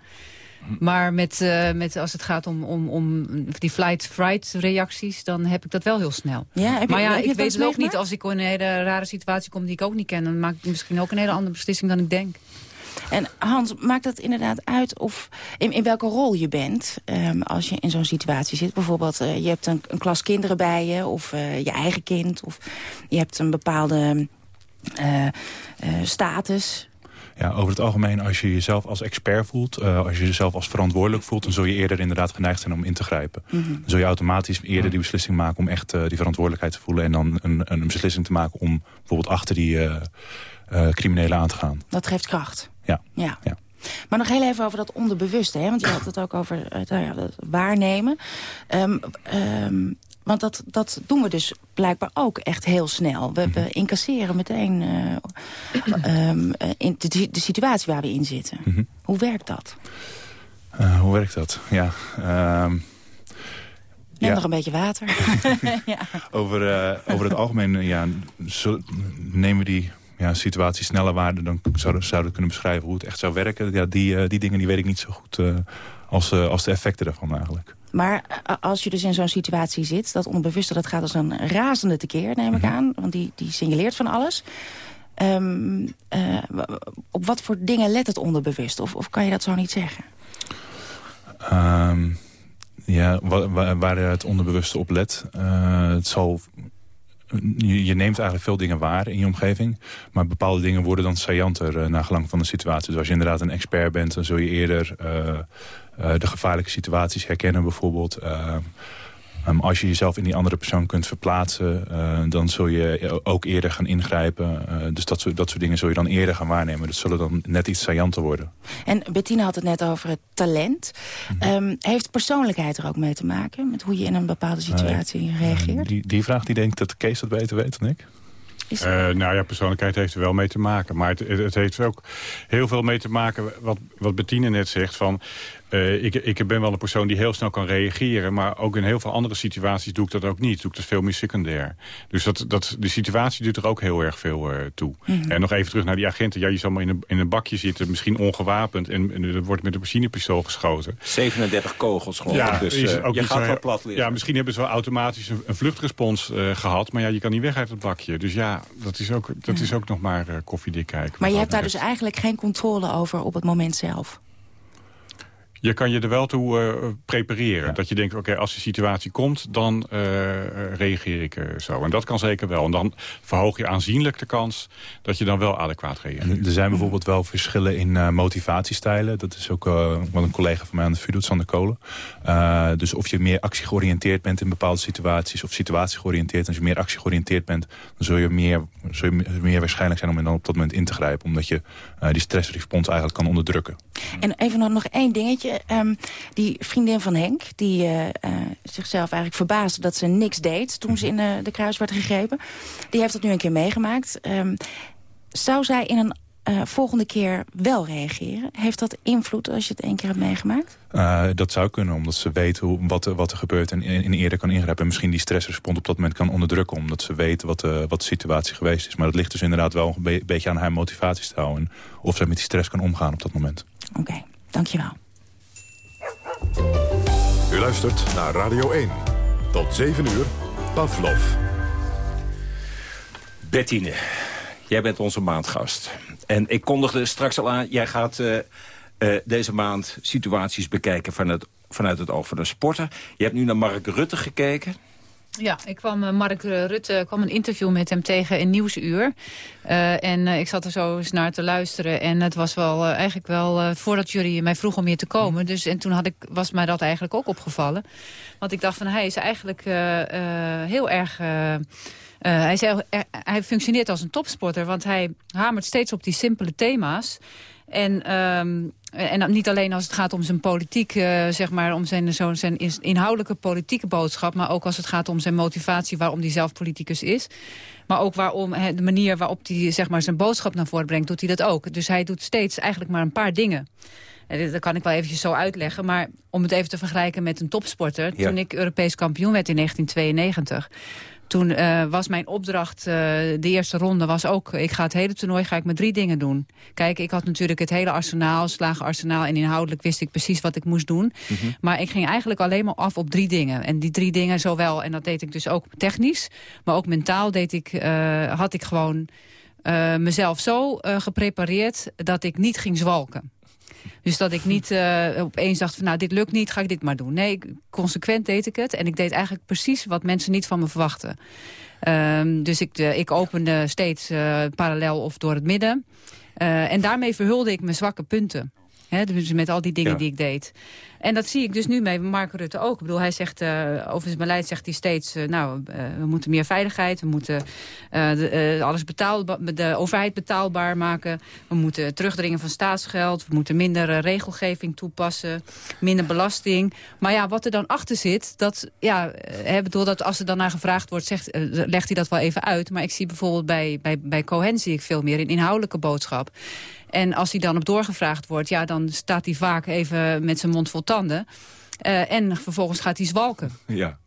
Speaker 22: Maar met, uh, met, als het gaat om, om, om die flight-fright reacties... dan heb ik dat wel heel snel.
Speaker 20: Ja, je,
Speaker 22: maar ja, ik weet het ook niet. Als ik in een hele rare situatie kom die ik ook niet ken... dan maak ik misschien ook een hele andere beslissing dan ik denk.
Speaker 20: En Hans, maakt het inderdaad uit of in, in welke rol je bent um, als je in zo'n situatie zit? Bijvoorbeeld, uh, je hebt een, een, klas kinderen bij je of uh, je eigen kind... of je hebt een bepaalde uh, status...
Speaker 23: Ja, over het algemeen, als je jezelf als expert voelt... Uh, als je jezelf als verantwoordelijk voelt... dan zul je eerder inderdaad geneigd zijn om in te grijpen. Mm -hmm. Dan zul je automatisch eerder die beslissing maken... om echt uh, die verantwoordelijkheid te voelen... en dan een, een beslissing te maken om bijvoorbeeld achter die uh, criminelen aan te gaan.
Speaker 20: Dat geeft kracht.
Speaker 23: Ja.
Speaker 20: ja. ja. Maar nog heel even over dat onderbewuste. Hè? Want je had het ook over uh, nou ja, waarnemen. Um, um, want dat, dat doen we dus blijkbaar ook echt heel snel. We, we incasseren meteen uh, um, in de, de, situatie waar we in zitten. Mm -hmm. Hoe werkt dat?
Speaker 23: Uh, hoe werkt dat? Ja...
Speaker 20: Neem ja. nog een beetje water. *laughs*
Speaker 23: ja. over, uh, over het algemeen ja, nemen we die ja, situatie sneller waarde... dan zouden zou we kunnen beschrijven hoe het echt zou werken. Ja, die, uh, die dingen die weet ik niet zo goed uh, als, uh, als de effecten daarvan eigenlijk.
Speaker 20: Maar als je dus in zo'n situatie zit, dat onbewuste... dat gaat als een razende tekeer, neem ik mm -hmm. aan. Want die, die signaleert van alles. Um, op wat voor dingen let het onderbewust? Of, of kan je dat zo niet zeggen?
Speaker 23: Um, ja, waar, waar het onderbewuste op let. het zal je, neemt eigenlijk veel dingen waar in je omgeving. Maar bepaalde dingen worden dan saillanter uh, naar gelang van de situatie. Dus als je inderdaad een expert bent, dan zul je eerder uh, uh, de gevaarlijke situaties herkennen bijvoorbeeld. Um, als je jezelf in die andere persoon kunt verplaatsen, dan zul je ook eerder gaan ingrijpen. dus dat soort, dat soort dingen zul je dan eerder gaan waarnemen. Dat zullen dan net iets saillanter worden.
Speaker 20: En Bettina had het net over het talent. Mm -hmm. um, heeft persoonlijkheid er ook mee te maken? Met hoe je in een bepaalde situatie reageert?
Speaker 23: Die, die vraag die denk ik dat Kees dat beter weet dan ik.
Speaker 21: Uh, nou ja, persoonlijkheid heeft er wel mee te maken. Maar het, het, heeft ook heel veel mee te maken, wat, wat Bettine net zegt... van uh, ik, ik ben wel een persoon die heel snel kan reageren... maar ook in heel veel andere situaties doe ik dat ook niet. Doe ik dat veel meer secundair. Dus dat, dat, de situatie doet er ook heel erg veel uh, toe. Mm -hmm. En nog even terug naar die agenten. Ja, je zal maar in een, in een bakje zitten, misschien ongewapend... en, en er wordt met een machinepistool geschoten.
Speaker 19: 37 kogels gewoon. Ja, dus uh, ook je gaat wel plat liggen.
Speaker 21: Ja, misschien hebben ze wel automatisch een, een vluchtrespons gehad... maar ja, je kan niet weg uit het bakje. Dus ja, dat is ook, dat is ook nog maar koffiedik kijken.
Speaker 20: Maar je hebt daar dus eigenlijk geen controle over op het moment zelf?
Speaker 21: Je kan je er wel toe uh, prepareren. Ja. Dat je denkt, oké, okay, als die situatie komt, dan uh, reageer ik uh, zo. En dat kan zeker wel. En dan verhoog je aanzienlijk de kans dat je dan wel adequaat reageert.
Speaker 23: Er zijn bijvoorbeeld wel verschillen in motivatiestijlen. Dat is ook wat een collega van mij aan de VU doet, Sander Kolen. dus of je meer actiegeoriënteerd bent in bepaalde situaties... of situatiegeoriënteerd. Als je meer actiegeoriënteerd bent, dan zul je meer, zul je meer waarschijnlijk zijn... om dan op dat moment in te grijpen. Omdat je die stressrespons eigenlijk kan onderdrukken.
Speaker 20: En even nog één dingetje. Um, die vriendin van Henk, die uh, uh, zichzelf eigenlijk verbaasde dat ze niks deed... toen ze in de, de kruis werd gegrepen. Die heeft dat nu een keer meegemaakt. Um, zou zij in een uh, volgende keer wel reageren? Heeft dat invloed als je het één keer hebt meegemaakt?
Speaker 23: Uh, dat zou kunnen, omdat ze weten hoe, wat, wat er gebeurt en in, eerder kan ingrijpen. En misschien die stressrespons op dat moment kan onderdrukken... omdat ze weten wat de, wat de situatie geweest is. Maar dat ligt dus inderdaad wel een beetje aan haar motivatiestijl... en of zij met die stress kan omgaan op dat moment.
Speaker 20: Oké, dankjewel.
Speaker 18: U luistert naar Radio 1. Tot 7 uur, Pavlov.
Speaker 19: Bettine, jij bent onze maandgast. En ik kondigde straks al aan, jij gaat uh, uh, deze maand situaties bekijken vanuit, vanuit het oog van een sporter. Je hebt nu naar Mark Rutte gekeken.
Speaker 22: Ja, ik kwam uh, Mark Rutte kwam een interview met hem tegen in Nieuwsuur. En ik zat er zo eens naar te luisteren. En het was wel eigenlijk wel voordat jullie mij vroegen om hier te komen. Dus, en toen had ik, was mij dat eigenlijk ook opgevallen. Want ik dacht van hij is eigenlijk heel erg... hij, zei, hij functioneert als een topsporter, want hij hamert steeds op die simpele thema's. En, um, en niet alleen als het gaat om zijn politiek, uh, zeg maar, om zijn, zo, zijn inhoudelijke politieke boodschap, maar ook als het gaat om zijn motivatie waarom hij zelf politicus is. Maar ook waarom, de manier waarop hij zeg maar, zijn boodschap naar voren brengt, doet hij dat ook. Dus hij doet steeds eigenlijk maar een paar dingen. En dat kan ik wel eventjes zo uitleggen. Maar om het even te vergelijken met een topsporter. Ja. Toen ik Europees kampioen werd in 1992 toen uh, was mijn opdracht, uh, de eerste ronde was ook... ik ga het hele toernooi ga ik met drie dingen doen. Kijk, ik had natuurlijk het hele arsenaal, slagenarsenaal... en inhoudelijk wist ik precies wat ik moest doen. Mm -hmm. Maar ik ging eigenlijk alleen maar af op drie dingen. En die drie dingen zowel, en dat deed ik dus ook technisch... maar ook mentaal deed ik, uh, had ik gewoon mezelf zo geprepareerd... dat ik niet ging zwalken. Dus dat ik niet uh, opeens dacht van nou dit lukt niet, ga ik dit maar doen. Nee, consequent deed ik het. En ik deed eigenlijk precies wat mensen niet van me verwachten. Um, dus ik, uh, ik opende steeds uh, parallel of door het midden. en daarmee verhulde ik mijn zwakke punten. He, dus met al die dingen ja. die ik deed. En dat zie ik dus nu met Mark Rutte ook. Ik bedoel, hij zegt, uh, over zijn beleid zegt hij steeds... Uh, nou, uh, we moeten meer veiligheid, we moeten de, alles betaalbaar, de overheid betaalbaar maken. We moeten terugdringen van staatsgeld. We moeten minder regelgeving toepassen. Minder belasting. Maar ja, wat er dan achter zit, dat, ja, hè, bedoel, dat als er dan naar gevraagd wordt... Zegt, legt hij dat wel even uit. Maar ik zie bijvoorbeeld bij, bij, bij Cohen zie ik veel meer een inhoudelijke boodschap. En als hij dan op doorgevraagd wordt, ja, dan staat hij vaak even met zijn mond vol tanden. Uh, en vervolgens gaat hij zwalken.
Speaker 19: Ja.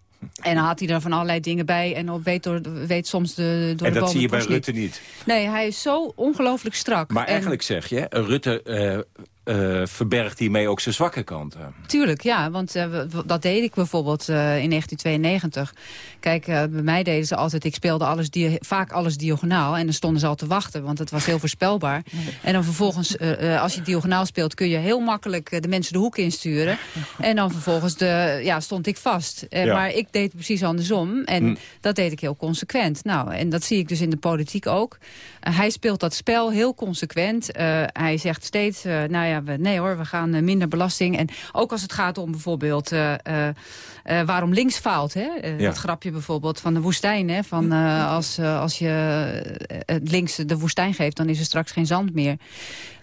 Speaker 22: En dan had hij er van allerlei dingen bij. En op weet, door, weet soms de, door
Speaker 19: en
Speaker 22: de
Speaker 19: dat zie je bij Rutte niet.
Speaker 22: Nee, hij is zo ongelooflijk strak.
Speaker 19: Maar en... eigenlijk zeg je, Rutte uh, uh, verbergt hiermee ook zijn zwakke kanten.
Speaker 22: Tuurlijk, ja. Want uh, dat deed ik bijvoorbeeld uh, in 1992. Kijk, bij mij deden ze altijd... Ik speelde alles vaak alles diagonaal. En dan stonden ze al te wachten, want het was heel voorspelbaar. En dan vervolgens, als je diagonaal speelt... kun je heel makkelijk de mensen de hoek insturen. En dan vervolgens de, ja, stond ik vast. Ja. Maar ik deed precies andersom. En hm. dat deed ik heel consequent. Nou, en dat zie ik dus in de politiek ook. hij speelt dat spel heel consequent. hij zegt steeds, nou ja, we, nee hoor, we gaan uh, minder belasting. En ook als het gaat om bijvoorbeeld uh, uh, waarom links faalt. Hè? Ja. Dat grapje bijvoorbeeld van de woestijn. Hè? Van, als, als je links de woestijn geeft, dan is er straks geen zand meer.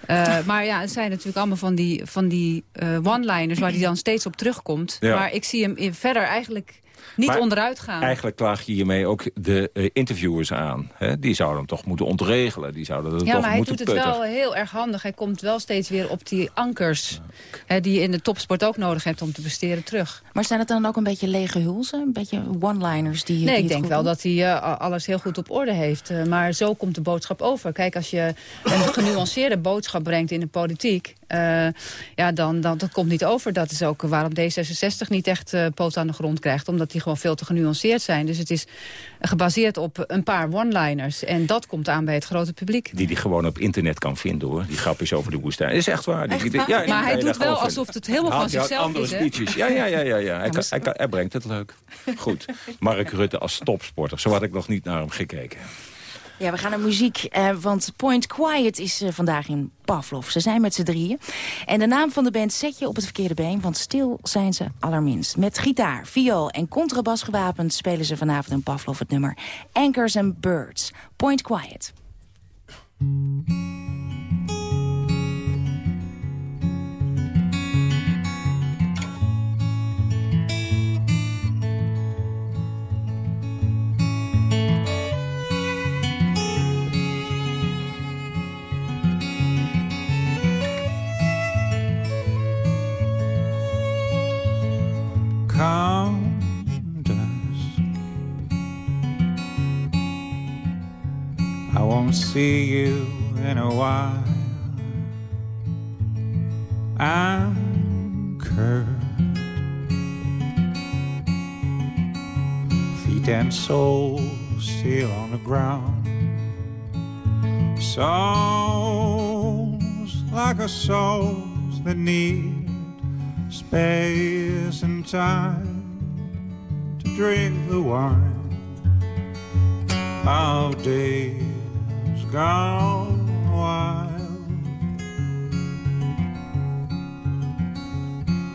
Speaker 22: *laughs* maar ja, het zijn natuurlijk allemaal van die, van die one-liners... waar hij dan steeds op terugkomt. Ja. Maar ik zie hem verder eigenlijk niet
Speaker 19: maar
Speaker 22: onderuit gaan.
Speaker 19: Eigenlijk klaag je hiermee ook de uh, interviewers aan. Hè? Die zouden hem toch moeten ontregelen. Die zouden het
Speaker 22: ja,
Speaker 19: toch
Speaker 22: maar hij
Speaker 19: moeten
Speaker 22: doet het wel heel erg handig. Hij komt wel steeds weer op die ankers... Hè, die je in de topsport ook nodig hebt om te presteren terug.
Speaker 20: Maar zijn het dan ook een beetje lege hulzen? Een beetje one-liners die
Speaker 22: Nee,
Speaker 20: die
Speaker 22: ik denk wel dat hij uh, alles heel goed op orde heeft. Uh, maar zo komt de boodschap over. Kijk, als je een genuanceerde boodschap brengt in de politiek... Uh, ja, dan, dan dat komt niet over. Dat is ook waarom D66 niet echt uh, poot aan de grond krijgt. Omdat die gewoon veel te genuanceerd zijn. Dus het is gebaseerd op een paar one-liners. En dat komt aan bij het grote publiek.
Speaker 19: Die die gewoon op internet kan vinden hoor. Die grapjes over de woestijn. Is echt waar.
Speaker 22: Echt
Speaker 19: die,
Speaker 22: waar?
Speaker 19: ja,
Speaker 22: maar hij doet wel alsof het helemaal van zichzelf
Speaker 19: andere
Speaker 22: is.
Speaker 19: speeches. Ja, ja, ja. ja, ja. Hij, kan, hij, kan, hij brengt het leuk. Goed. Mark Rutte als topsporter. Zo had ik nog niet naar hem gekeken.
Speaker 20: Ja, we gaan naar muziek, uh, want Point Quiet is uh, vandaag in Pavlov. Ze zijn met z'n drieën. En de naam van de band zet je op het verkeerde been, want stil zijn ze allerminst. Met gitaar, viool en contrabas gewapend spelen ze vanavond in Pavlov het nummer Anchors and Birds. Point Quiet. countess.
Speaker 24: I won't see you in a while. I'm. Feet and soul still on the ground. Souls like a souls that need space and time to drink the wine. Of days gone wild,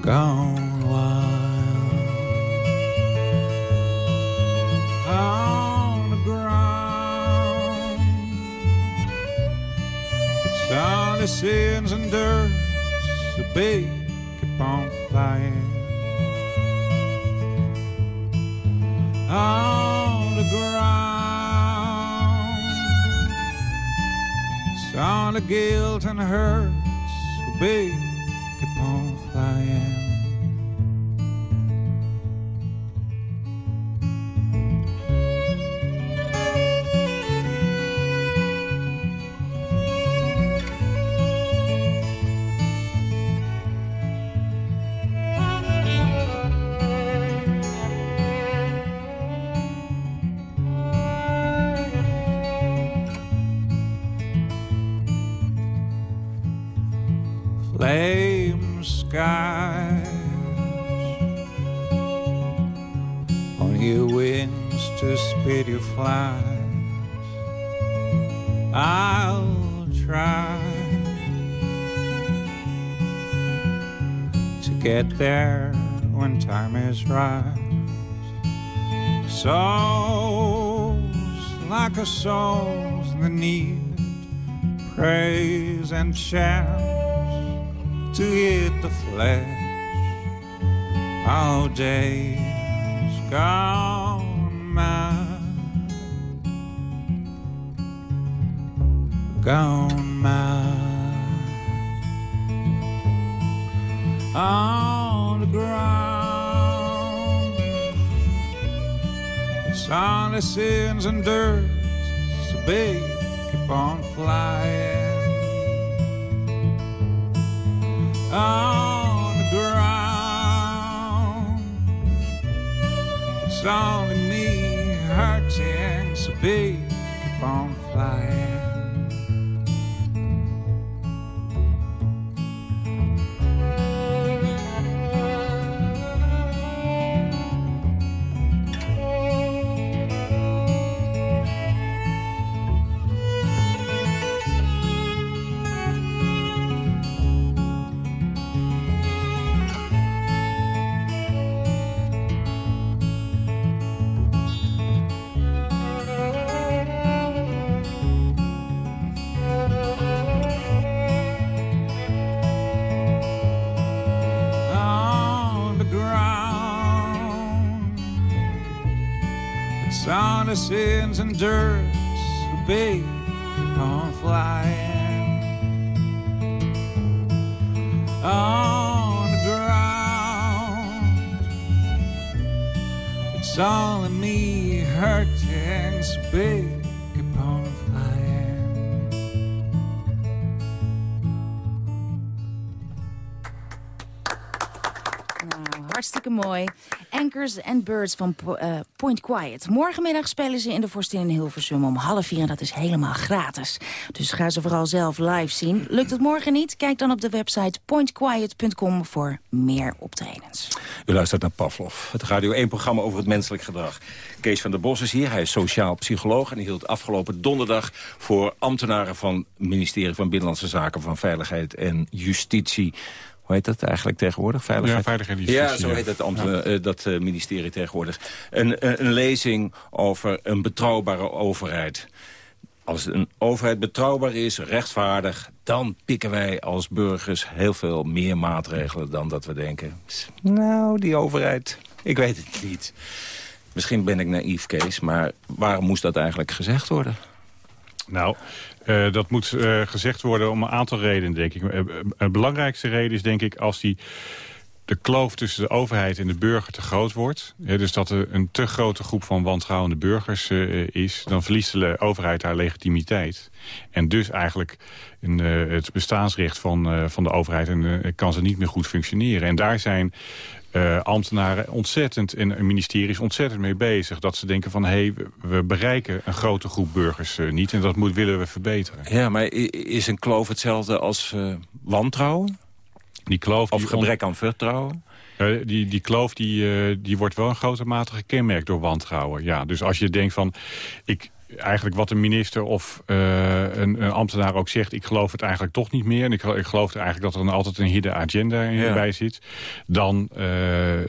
Speaker 24: gone wild. On the ground, it's all sins and dirt, so big on. On the ground, all the guilt and hurts, big there when time is right. Souls like a souls that need praise and chant to hit the flesh. All days gone mad, gone mad. On ah. The ground, the sins and dirt, so big, keep on flying. on the ground. It's only me hurting, so big, keep on flying. deserts the base. And
Speaker 20: Birds van eh, Point Quiet. Morgenmiddag spelen ze in de Forstin in Hilversum om half vier. En dat is helemaal gratis. Dus ga ze vooral zelf live zien. Lukt het morgen niet? Kijk dan op de website pointquiet.com voor meer optredens.
Speaker 19: U luistert naar Pavlov, het Radio 1-programma over het menselijk gedrag. Kees van der Bos is hier, hij is sociaal psycholoog... en hij hield afgelopen donderdag voor ambtenaren van het ministerie van Binnenlandse Zaken... van Veiligheid en Justitie... Hoe heet dat eigenlijk tegenwoordig? Veiligheid,
Speaker 21: Ja, Veiligheid en Justitie,
Speaker 19: Ja, zo heet het, ambten- eh, dat eh, ministerie tegenwoordig. Een, een, een lezing over een betrouwbare overheid. Als een overheid betrouwbaar is, rechtvaardig... dan pikken wij als burgers heel veel meer maatregelen dan dat we denken. Nou, die overheid, ik weet het niet. Misschien ben ik naïef, Kees, maar waarom moest dat eigenlijk gezegd worden?
Speaker 21: Nou, eh, dat moet eh, gezegd worden om een aantal redenen, denk ik. Eh, Een belangrijkste reden is, denk ik, als die de kloof tussen de overheid en de burger te groot wordt... dus dat er een te grote groep van wantrouwende burgers is... dan verliest de overheid haar legitimiteit. En dus eigenlijk het bestaansrecht van, van de overheid... en kan ze niet meer goed functioneren. En daar zijn uh, ambtenaren ontzettend en ministeries ontzettend mee bezig. Dat ze denken van, hé, hey, we bereiken een grote groep burgers uh, niet... en dat moet, willen we verbeteren.
Speaker 19: Ja, maar is een kloof hetzelfde als uh, wantrouwen?
Speaker 21: Die kloof,
Speaker 19: of gebrek aan vertrouwen?
Speaker 21: die, die kloof die, die wordt wel in grote mate gekenmerkt door wantrouwen. Ja, dus als je denkt van, ik, eigenlijk wat een minister of uh, een, een, ambtenaar ook zegt... ik geloof het eigenlijk toch niet meer... en ik, ik geloof eigenlijk dat er een, altijd een hidden agenda in ja. bij zit... Dan, uh,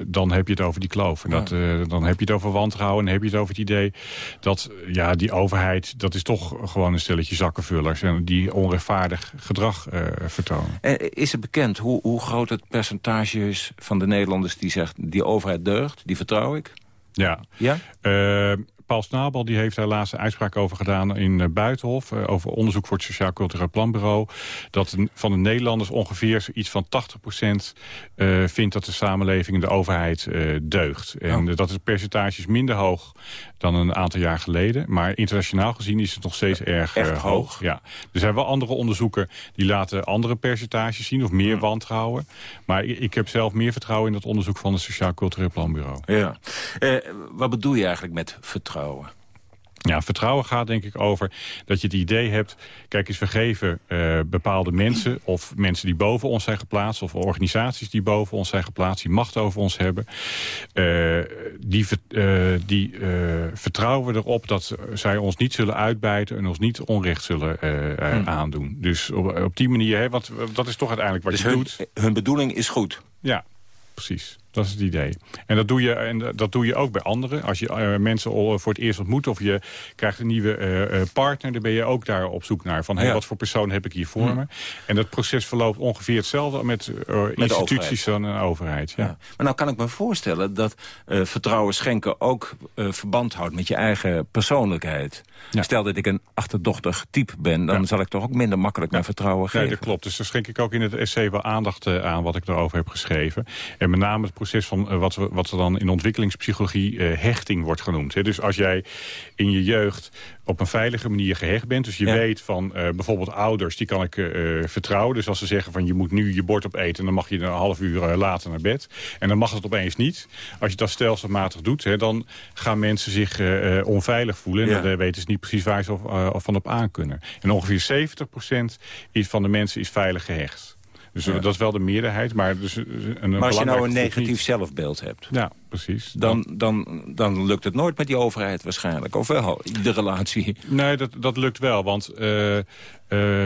Speaker 21: dan heb je het over die kloof. En dat, ja. uh, dan heb je het over wantrouwen en dan heb je het over het idee... dat ja, die overheid, dat is toch gewoon een stelletje zakkenvullers... en die onrechtvaardig gedrag vertonen.
Speaker 19: En is het bekend hoe, hoe groot het percentage is van de Nederlanders... die zegt, die overheid deugt, die vertrouw ik?
Speaker 21: Ja.
Speaker 19: ja?
Speaker 21: Paul Snabel die heeft daar laatst een uitspraak over gedaan in uh, Buitenhof. Uh, over onderzoek voor het Sociaal Cultureel Planbureau. Dat van de Nederlanders ongeveer iets van 80% uh, vindt dat de samenleving en de overheid deugt. En
Speaker 19: Oh.
Speaker 21: dat is percentages minder hoog dan een aantal jaar geleden. Maar internationaal gezien is het nog steeds erg hoog.
Speaker 19: hoog.
Speaker 21: Ja. Er zijn wel andere onderzoeken die laten andere percentages zien. Of meer wantrouwen. Maar ik, heb zelf meer vertrouwen in dat onderzoek van het Sociaal Cultureel Planbureau.
Speaker 19: Ja. Wat bedoel je eigenlijk met vertrouwen?
Speaker 21: Ja, vertrouwen gaat denk ik over dat je het idee hebt... kijk eens, we geven uh, bepaalde mensen of mensen die boven ons zijn geplaatst... of organisaties die boven ons zijn geplaatst, die macht over ons hebben... Uh, die, uh, die vertrouwen erop dat zij ons niet zullen uitbijten... en ons niet onrecht zullen hm. aandoen. Dus op, op die manier, hè, want dat is toch uiteindelijk wat
Speaker 19: dus
Speaker 21: je
Speaker 19: hun,
Speaker 21: doet.
Speaker 19: Hun bedoeling is goed?
Speaker 21: Ja, precies. Dat is het idee. En dat doe je, en dat doe je ook bij anderen. Als je uh, mensen voor het eerst ontmoet of je krijgt een nieuwe uh, partner... dan ben je ook daar op zoek naar. Van hey, ja. wat voor persoon heb ik hier voor hm. me? En dat proces verloopt ongeveer hetzelfde met, uh, met instituties dan een overheid. Ja. ja.
Speaker 19: Maar nou kan ik me voorstellen dat vertrouwen schenken ook verband houdt... met je eigen persoonlijkheid. Stel dat ik een achterdochtig type ben... dan zal ik toch ook minder makkelijk naar vertrouwen geven.
Speaker 21: Nee, dat klopt. Dus daar schenk ik ook in het essay wel aandacht aan... wat ik daarover heb geschreven. En met name het proces van uh, wat, we, wat er dan in ontwikkelingspsychologie uh, hechting wordt genoemd. Hè. Dus als jij in je jeugd op een veilige manier gehecht bent. Dus je ja. weet van uh, bijvoorbeeld ouders, die kan ik vertrouwen. Dus als ze zeggen van je moet nu je bord opeten... dan mag je een half uur later naar bed. En dan mag het opeens niet. Als je dat stelselmatig doet, hè, dan gaan mensen zich onveilig voelen. En ja. dan weten ze niet precies waar ze of, van op aan kunnen. En ongeveer 70% van de mensen is veilig gehecht. Dus ja. dat is wel de meerderheid. Maar, dus een
Speaker 19: maar als je nou een negatief niet... zelfbeeld hebt...
Speaker 21: Ja, precies.
Speaker 19: Dan, dan, dan lukt het nooit met die overheid waarschijnlijk. Of wel, de relatie.
Speaker 21: Nee, dat, dat lukt wel. Want uh, uh,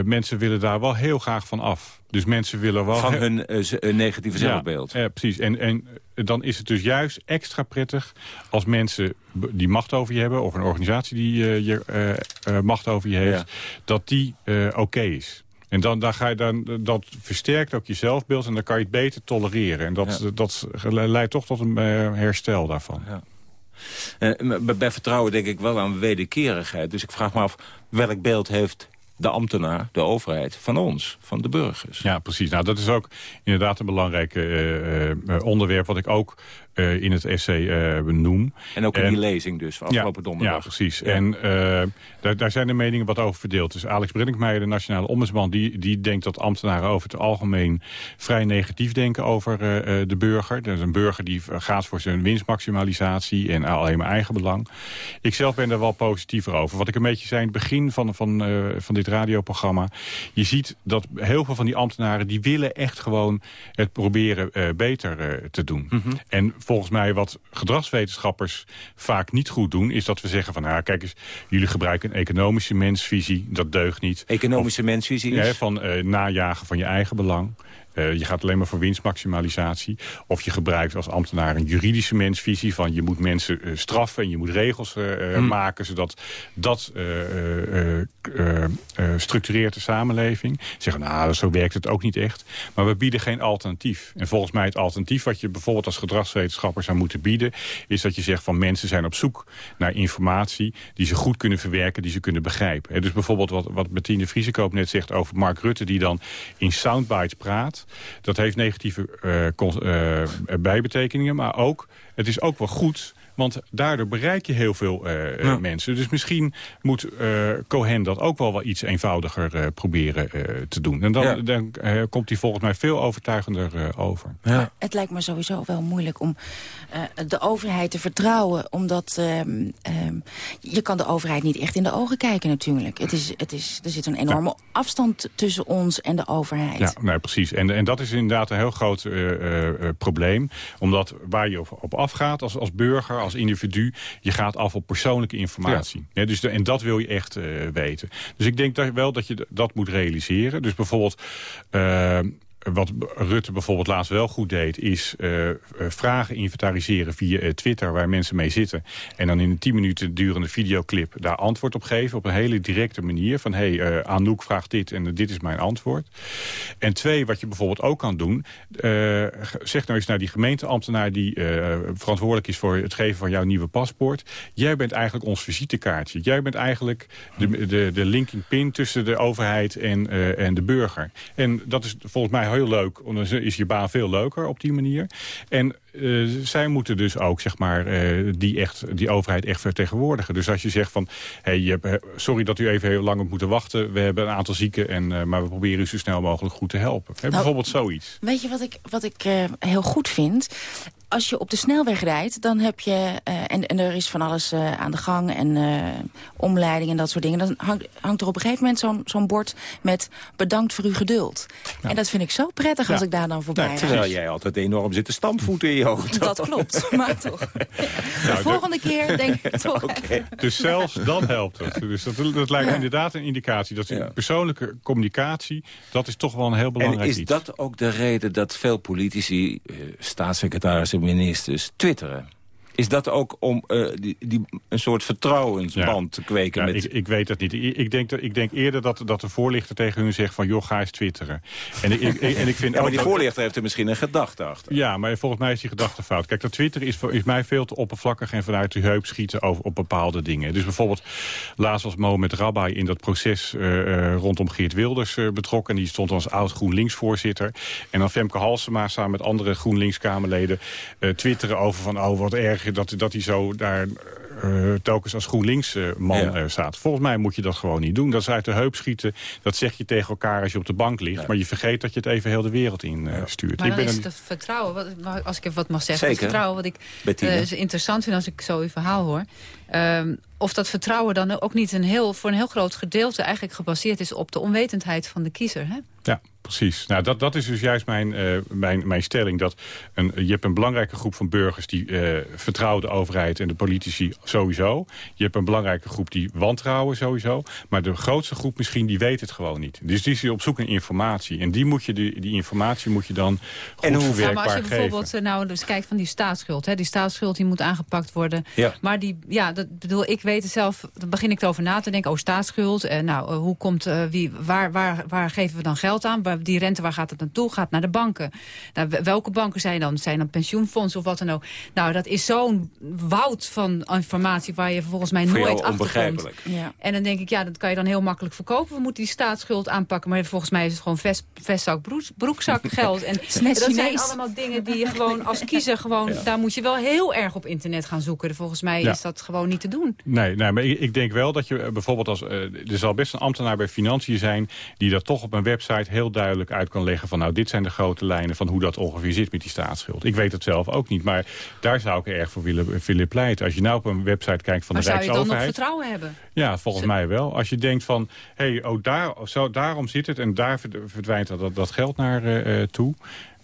Speaker 21: mensen willen daar wel heel graag van af. Dus mensen willen wel...
Speaker 19: Van hun uh, negatieve zelfbeeld.
Speaker 21: Ja, precies. En, en dan is het dus juist extra prettig als mensen die macht over je hebben... of een organisatie die je macht over je heeft... Ja. dat die oké okay is. En dan, dan ga je dan, dat versterkt ook je zelfbeeld en dan kan je het beter tolereren. En dat, ja. dat leidt toch tot een uh, herstel daarvan.
Speaker 19: Ja. Uh, bij vertrouwen denk ik wel aan wederkerigheid. Dus ik vraag me af, welk beeld heeft de ambtenaar, de overheid, van ons, van de burgers?
Speaker 21: Ja, precies. Nou, dat is ook inderdaad een belangrijk uh, onderwerp... wat ik ook uh, in het essay uh, noem.
Speaker 19: En ook in en, die lezing dus, afgelopen
Speaker 21: ja,
Speaker 19: donderdag.
Speaker 21: Ja, precies. Ja. En uh, daar, daar, zijn de meningen wat over verdeeld. Dus Alex Brenninkmeijer, de nationale ombudsman... Die, die denkt dat ambtenaren over het algemeen vrij negatief denken over de burger. Dus een burger die gaat voor zijn winstmaximalisatie en alleen maar eigen belang. Ik zelf ben er wel positiever over. Wat ik een beetje zei in het begin van, van, van dit radioprogramma... je ziet dat heel veel van die ambtenaren... die willen echt gewoon het proberen beter te doen.
Speaker 19: Mhm.
Speaker 21: En volgens mij wat gedragswetenschappers vaak niet goed doen... is dat we zeggen van, nou, kijk eens, jullie gebruiken een economische mensvisie. Dat deugt niet.
Speaker 19: Economische of, mensvisie is?
Speaker 21: Ja, van uh, najagen van je eigen belang. Uh, je gaat alleen maar voor winstmaximalisatie. Of je gebruikt als ambtenaar een juridische mensvisie... van je moet mensen uh, straffen en je moet regels uh, hmm. maken... zodat dat structureert de samenleving. Zeggen, nou, zo werkt het ook niet echt. Maar we bieden geen alternatief. En volgens mij het alternatief wat je bijvoorbeeld als gedragswetenschapper zou moeten bieden... is dat je zegt van mensen zijn op zoek naar informatie... die ze goed kunnen verwerken, die ze kunnen begrijpen. Dus bijvoorbeeld wat, wat Bettine Vriesekoop net zegt over Mark Rutte... die dan in soundbites praat Dat heeft negatieve bijbetekeningen, maar ook, het is ook wel goed want daardoor bereik je heel veel uh, mensen. Dus misschien moet uh, Cohen dat ook wel wel iets eenvoudiger uh, proberen te doen. En dan, ja. dan komt hij volgens mij veel overtuigender over.
Speaker 20: Ja. Het lijkt me sowieso wel moeilijk om de overheid te vertrouwen. Omdat um, um, je kan de overheid niet echt in de ogen kijken natuurlijk. Het is, het is, er zit een enorme afstand tussen ons en de overheid.
Speaker 21: Ja, nou, precies. En, en dat is inderdaad een heel groot probleem. Omdat waar je op, op afgaat als, als burger als individu. Je gaat af op persoonlijke informatie. Ja. dus de, en dat wil je echt uh, weten. Dus ik denk dat, wel dat je dat moet realiseren. Dus bijvoorbeeld... Wat Rutte bijvoorbeeld laatst wel goed deed... is uh, vragen inventariseren via uh, Twitter waar mensen mee zitten. En dan in een 10 minuten durende videoclip daar antwoord op geven... op een hele directe manier. Van, hé, hey, uh, Anouk vraagt dit en dit is mijn antwoord. En twee, wat je bijvoorbeeld ook kan doen... zeg nou eens naar die gemeenteambtenaar... die verantwoordelijk is voor het geven van jouw nieuwe paspoort. Jij bent eigenlijk ons visitekaartje. Jij bent eigenlijk de, de, de linking pin tussen de overheid en, en de burger. En dat is volgens mij heel leuk. Dan is je baan veel leuker op die manier. En uh, zij moeten dus ook zeg maar, uh, die, echt, die overheid echt vertegenwoordigen. Dus als je zegt van, hey, je hebt, sorry dat u even heel lang hebt moeten wachten. We hebben een aantal zieken, en, uh, maar we proberen u zo snel mogelijk goed te helpen. Nou, bijvoorbeeld zoiets.
Speaker 20: Weet je wat ik, wat ik heel goed vind? Als je op de snelweg rijdt, dan heb je... Uh, en, en er is van alles uh, aan de gang en uh, omleiding en dat soort dingen. Dan hangt, hangt er op een gegeven moment zo'n zo'n bord met... bedankt voor uw geduld. Ja. En dat vind ik zo prettig ja. als ik daar dan voorbij
Speaker 19: nou, Terwijl jij altijd enorm zit te stampvoeten in je auto. *laughs*
Speaker 20: Dat klopt, maar toch. *laughs* de volgende keer denk ik *laughs* toch... Okay.
Speaker 21: Dus zelfs dan helpt het. Dus dat, dat lijkt me inderdaad een indicatie. Dat persoonlijke communicatie, dat is toch wel een heel belangrijk
Speaker 19: En is
Speaker 21: iets.
Speaker 19: dat ook de reden dat veel politici, staatssecretarissen ministers twitteren. Is dat ook om uh, die, die, een soort vertrouwensband ja. te kweken?
Speaker 21: Ja,
Speaker 19: met...
Speaker 21: ik, ik weet dat niet. Ik denk, dat, ik denk eerder dat, dat de voorlichter tegen hun zegt van... joh, ga eens twitteren. En ik, ik, en ik vind *laughs*
Speaker 19: ja, maar die voorlichter heeft er misschien een gedachte achter.
Speaker 21: Ja, maar volgens mij is die gedachte fout. Kijk, dat twitteren is, is mij veel te oppervlakkig... en vanuit de heup schieten over, op bepaalde dingen. Dus bijvoorbeeld, laatst was Mohamed Rabbai in dat proces... Uh, rondom Geert Wilders uh, betrokken. En die stond als oud GroenLinks-voorzitter. En dan Femke Halsema samen met andere GroenLinks-Kamerleden... twitteren over van, oh, wat erg dat, dat hij zo daar uh, telkens als GroenLinks-man uh, ja. staat. Volgens mij moet je dat gewoon niet doen. Dat is uit de heup schieten. Dat zeg je tegen elkaar als je op de bank ligt. Ja. Maar je vergeet dat je het even heel de wereld in uh, stuurt.
Speaker 22: Maar dan ik ben is het vertrouwen, wat, als ik even wat mag zeggen. Het vertrouwen wat ik is interessant vind als ik zo uw verhaal hoor. Um, of dat vertrouwen dan ook niet een heel, voor een heel groot gedeelte... eigenlijk gebaseerd is op de onwetendheid van de kiezer. Hè?
Speaker 21: Ja, precies. Nou, dat, dat is dus juist mijn, uh, mijn, mijn stelling. Dat een, je hebt een belangrijke groep van burgers... die uh, vertrouwen de overheid en de politici sowieso. Je hebt een belangrijke groep die wantrouwen sowieso. Maar de grootste groep misschien, die weet het gewoon niet. Dus die is op zoek naar informatie. En die, moet je, die, die informatie moet je dan goed en hoe ja,
Speaker 22: maar als je bijvoorbeeld
Speaker 21: geven.
Speaker 22: nou dus kijkt van die staatsschuld. Hè, die staatsschuld die moet aangepakt worden.
Speaker 19: Ja.
Speaker 22: Maar die, ja, dat bedoel, ik weet het zelf... dan begin ik erover na te denken. Oh, staatsschuld. En nou, uh, hoe komt, uh, wie, waar, waar, waar geven we dan geld aan? Waar, die rente, waar gaat het naartoe? Gaat naar de banken. Nou, welke banken zijn dan? Zijn dan pensioenfondsen of wat dan ook? Nou, dat is zo'n woud van informatie... waar je volgens mij
Speaker 19: Voor
Speaker 22: nooit
Speaker 19: achter komt.
Speaker 22: Ja. En dan denk ik, ja, dat kan je dan heel makkelijk verkopen. We moeten die staatsschuld aanpakken. Maar volgens mij is het gewoon vest, vestzak, broek, broekzak geld. En *laughs* dat Chinees. zijn allemaal dingen die je gewoon als kiezer... gewoon, ja. daar moet je wel heel erg op internet gaan zoeken. Volgens mij ja. is dat gewoon niet te doen.
Speaker 21: Nee, nee maar ik, ik denk wel dat je bijvoorbeeld als... Uh, er zal best een ambtenaar bij Financiën zijn... die dat toch op een website heel duidelijk uit kan leggen... van nou, dit zijn de grote lijnen van hoe dat ongeveer zit met die staatsschuld. Ik weet het zelf ook niet, maar daar zou ik erg voor willen, willen pleiten. Als je nou op een website kijkt van
Speaker 22: maar
Speaker 21: de Rijksoverheid...
Speaker 22: zou je dan nog vertrouwen hebben?
Speaker 21: Ja, volgens Z mij wel. Als je denkt van, hé, hey, oh, daar, zo, daarom zit het... en daar verdwijnt dat, dat geld naar uh, toe.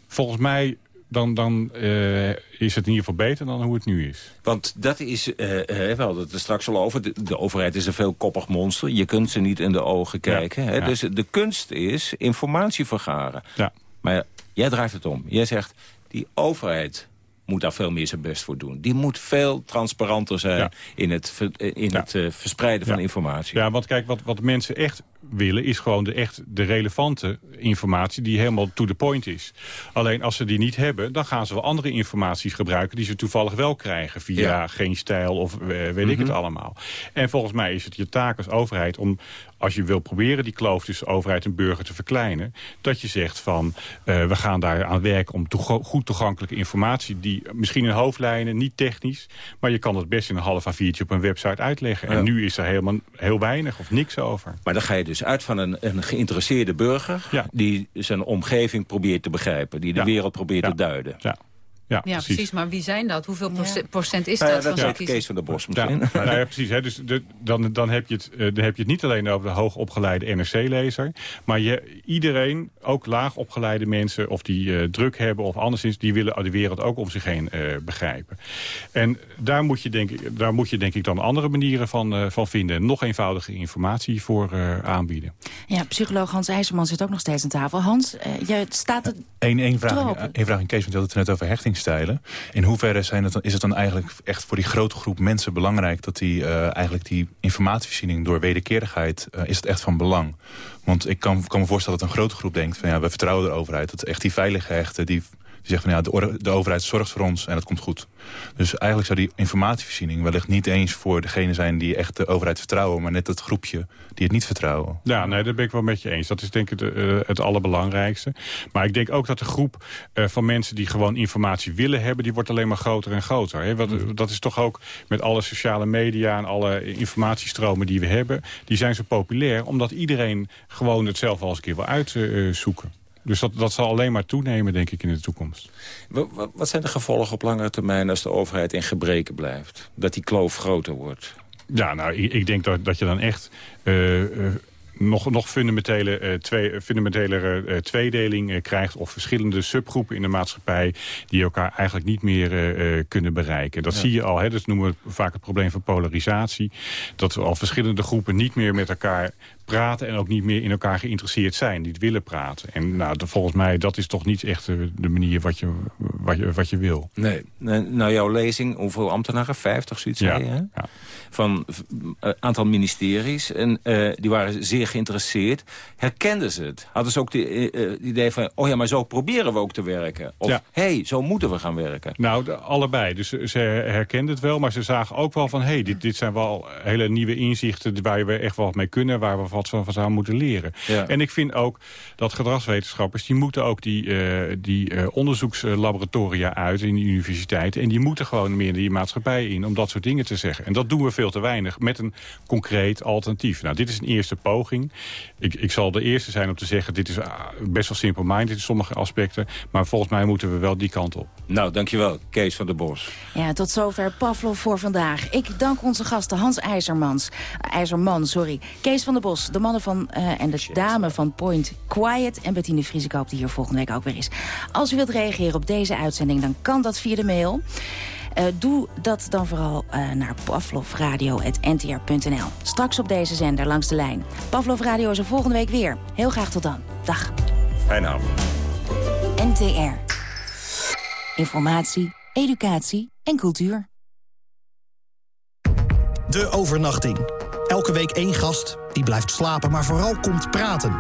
Speaker 21: Volgens mij dan, dan uh, is het in ieder geval beter dan hoe het nu is.
Speaker 19: Want dat is, uh, we hadden het er straks al over, de, de, overheid is een veelkoppig monster. Je kunt ze niet in de ogen kijken. Ja, hè? Ja. Dus de kunst is informatie vergaren.
Speaker 21: Ja.
Speaker 19: Maar jij draait het om. Jij zegt, die overheid moet daar veel meer zijn best voor doen. Die moet veel transparanter zijn ja. in het, in het uh, verspreiden van informatie.
Speaker 21: Ja, want kijk, wat, wat mensen echt willen... is gewoon de, echt de relevante informatie die helemaal to the point is. Alleen als ze die niet hebben, dan gaan ze wel andere informaties gebruiken... die ze toevallig wel krijgen via geen stijl of eh, weet ik het mhm. allemaal. En volgens mij is het je taak als overheid om als je wil proberen die kloof tussen overheid en burger te verkleinen... dat je zegt van, uh, we gaan daar aan werken om goed toegankelijke informatie... die misschien in hoofdlijnen, niet technisch... maar je kan het best in een half A4'tje op een website uitleggen. En nu is er helemaal heel weinig of niks over.
Speaker 19: Maar dan ga je dus uit van een, een geïnteresseerde burger... die zijn omgeving probeert te begrijpen, die de wereld probeert te duiden.
Speaker 21: Ja.
Speaker 22: Ja, ja precies. Maar wie zijn dat? Hoeveel procent is dat?
Speaker 19: van
Speaker 22: dat
Speaker 19: Kees van de Bos misschien.
Speaker 21: Ja, nou ja, precies. Hè. Dus de, dan, dan, heb je het, uh, dan heb je het niet alleen over de hoogopgeleide NRC-lezer. Maar je, iedereen, ook laagopgeleide mensen... of die uh, druk hebben of anderszins... die willen de wereld ook om zich heen uh, begrijpen. En daar moet, je, denk ik, daar moet je denk ik dan andere manieren van, van vinden. Nog eenvoudige informatie voor aanbieden.
Speaker 20: Ja, psycholoog Hans IJzerman zit ook nog steeds aan tafel. Hans, je staat er...
Speaker 23: Eén één vraag, één vraag in Kees, want je had het net over hechting in hoeverre zijn het, is het dan eigenlijk echt voor die grote groep mensen belangrijk... dat die, uh, eigenlijk die informatievoorziening door wederkerigheid... Uh, is het echt van belang? Want ik kan, kan me voorstellen dat een grote groep denkt... van ja, we vertrouwen de overheid. Dat echt die veilige hechten, die die zegt van ja, de, de, overheid zorgt voor ons en dat komt goed. Dus eigenlijk zou die informatievoorziening wellicht niet eens voor degene zijn die echt de overheid vertrouwen, maar net het groepje die het niet vertrouwen.
Speaker 21: Ja, nee, dat ben ik wel met je eens. Dat is denk ik de, uh, het allerbelangrijkste. Maar ik denk ook dat de groep uh, van mensen die gewoon informatie willen hebben, die wordt alleen maar groter en groter. Hè? Wat, mm. dat is toch ook met alle sociale media en alle informatiestromen die we hebben, die zijn zo populair omdat iedereen gewoon het zelf al eens een keer wil uitzoeken. Dus dat, dat zal alleen maar toenemen, denk ik, in de toekomst.
Speaker 19: Wat, wat zijn de gevolgen op langere termijn als de overheid in gebreken blijft? Dat die kloof groter wordt?
Speaker 21: Ja, nou, ik, ik denk dat, dat je dan echt... Uh, uh, nog, nog fundamentele, uh, twee, fundamentele uh, tweedeling uh, krijgt... of verschillende subgroepen in de maatschappij... die elkaar eigenlijk niet meer kunnen bereiken. Dat zie je al, hè, dat noemen we vaak het probleem van polarisatie. Dat al verschillende groepen niet meer met elkaar praten... en ook niet meer in elkaar geïnteresseerd zijn, niet willen praten. En nou, volgens mij, dat is toch niet echt de, manier wat je, wat, je, wat je wil.
Speaker 19: Nee. Nou, jouw lezing, hoeveel ambtenaren? 50, zoiets ja. zei je, hè? Ja. Van een aantal ministeries. En die waren zeer geïnteresseerd. Herkenden ze het? Hadden ze ook het uh, idee van... oh ja, maar zo proberen we ook te werken. Of, hé, hey, zo moeten we gaan werken.
Speaker 21: Nou, allebei. Dus ze herkenden het wel, maar ze zagen ook wel van... hé, hey, dit, dit zijn wel hele nieuwe inzichten... waar we echt wat mee kunnen, waar we wat van zouden moeten leren. En ik vind ook dat gedragswetenschappers... die moeten ook die, uh, die onderzoekslaboratoria uit in de universiteiten... en die moeten gewoon meer die maatschappij in... om dat soort dingen te zeggen. En dat doen we veel te weinig met een concreet alternatief. Nou, dit is een eerste poging. Ik, ik zal de eerste zijn om te zeggen... dit is ah, best wel simple-minded in sommige aspecten. Maar volgens mij moeten we wel die kant op.
Speaker 19: Nou, dankjewel, Kees van der Bos.
Speaker 20: Ja, tot zover Pavlov voor vandaag. Ik dank onze gasten Hans IJzermans, IJzerman, sorry. Kees van der Bos, de mannen van, uh, en de dame van Point Quiet... en Bettine Vriesikoop, die hier volgende week ook weer is. Als u wilt reageren op deze uitzending, dan kan dat via de mail... Uh, doe dat dan vooral uh, naar pavlovradio.ntr.nl. Straks op deze zender langs de lijn. Pavlov Radio is er volgende week weer. Heel graag tot dan. Dag.
Speaker 19: Fijne avond.
Speaker 20: NTR. Informatie, educatie en cultuur.
Speaker 25: De overnachting. Elke week één gast die blijft slapen, maar vooral komt praten.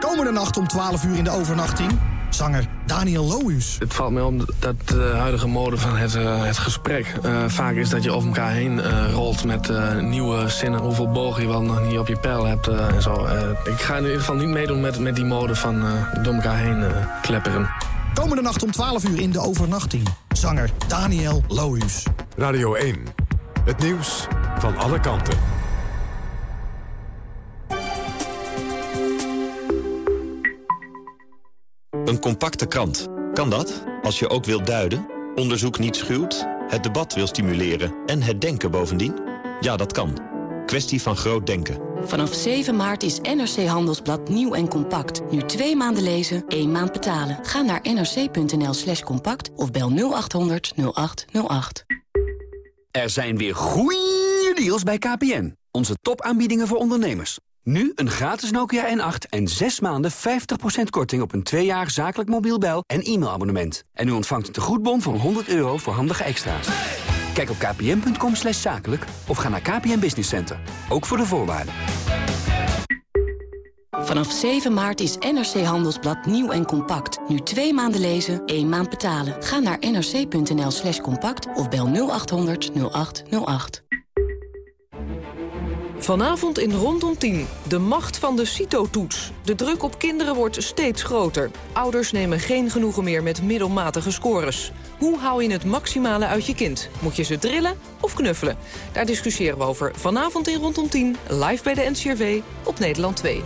Speaker 25: Komende nacht om 12 uur in de overnachting zanger Daniel Lohuus.
Speaker 26: Het valt mij op dat de huidige mode van het, uh, het gesprek uh, vaak is dat je over elkaar heen uh, rolt met nieuwe zinnen. Hoeveel bogen je wel nog niet op je pijl hebt en zo. ik ga in ieder geval niet meedoen met, met die mode van door elkaar heen klepperen.
Speaker 25: Komende nacht om 12 uur in de overnachting. Zanger Daniel Lohuus.
Speaker 18: Radio 1. Het nieuws van alle kanten.
Speaker 12: Een compacte krant. Kan dat? Als je ook wilt duiden, onderzoek niet schuwt, het debat wil stimuleren en het denken bovendien? Ja, dat kan. Kwestie van groot denken.
Speaker 13: Vanaf 7 maart is NRC Handelsblad nieuw en compact. Nu twee maanden lezen, één maand betalen. Ga naar nrc.nl slash compact of bel 0800 0808.
Speaker 27: Er zijn weer goeie deals bij KPN. Onze topaanbiedingen voor ondernemers. Nu een gratis Nokia N8 en 6 maanden 50% korting op een 2 jaar zakelijk mobiel bel- en e-mailabonnement. En u ontvangt een tegoedbon van 100 euro voor handige extra's. Kijk op kpn.com zakelijk of ga naar KPN Business Center. Ook voor de voorwaarden.
Speaker 13: Vanaf 7 maart is NRC Handelsblad nieuw en compact. Nu twee maanden lezen, één maand betalen. Ga naar nrc.nl slash compact of bel 0800 0808.
Speaker 28: Vanavond in Rondom 10. De macht van de CITO-toets. De druk op kinderen wordt steeds groter. Ouders nemen geen genoegen meer met middelmatige scores. Hoe hou je het maximale uit je kind? Moet je ze drillen of knuffelen? Daar discussiëren we over vanavond in Rondom 10. Live bij de NCRV op Nederland 2.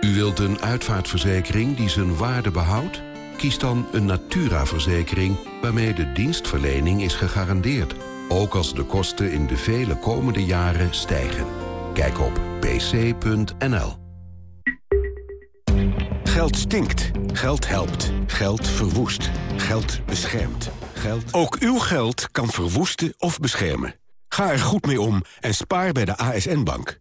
Speaker 29: U wilt een uitvaartverzekering die zijn waarde behoudt? Kies dan een Natura-verzekering waarmee de dienstverlening is gegarandeerd. Ook als de kosten in de vele komende jaren stijgen. Kijk op pc.nl.
Speaker 17: Geld stinkt. Geld helpt. Geld verwoest. Geld beschermt. Geld... Ook uw geld kan verwoesten of beschermen. Ga er goed mee om en spaar bij de ASN-bank.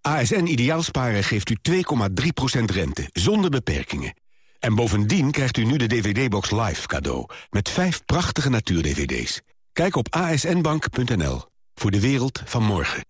Speaker 17: ASN Ideaalsparen geeft u 2,3% rente, zonder beperkingen. En bovendien krijgt u nu de DVD-box Live cadeau... met vijf prachtige natuur-DVD's. Kijk op asnbank.nl voor de wereld van morgen.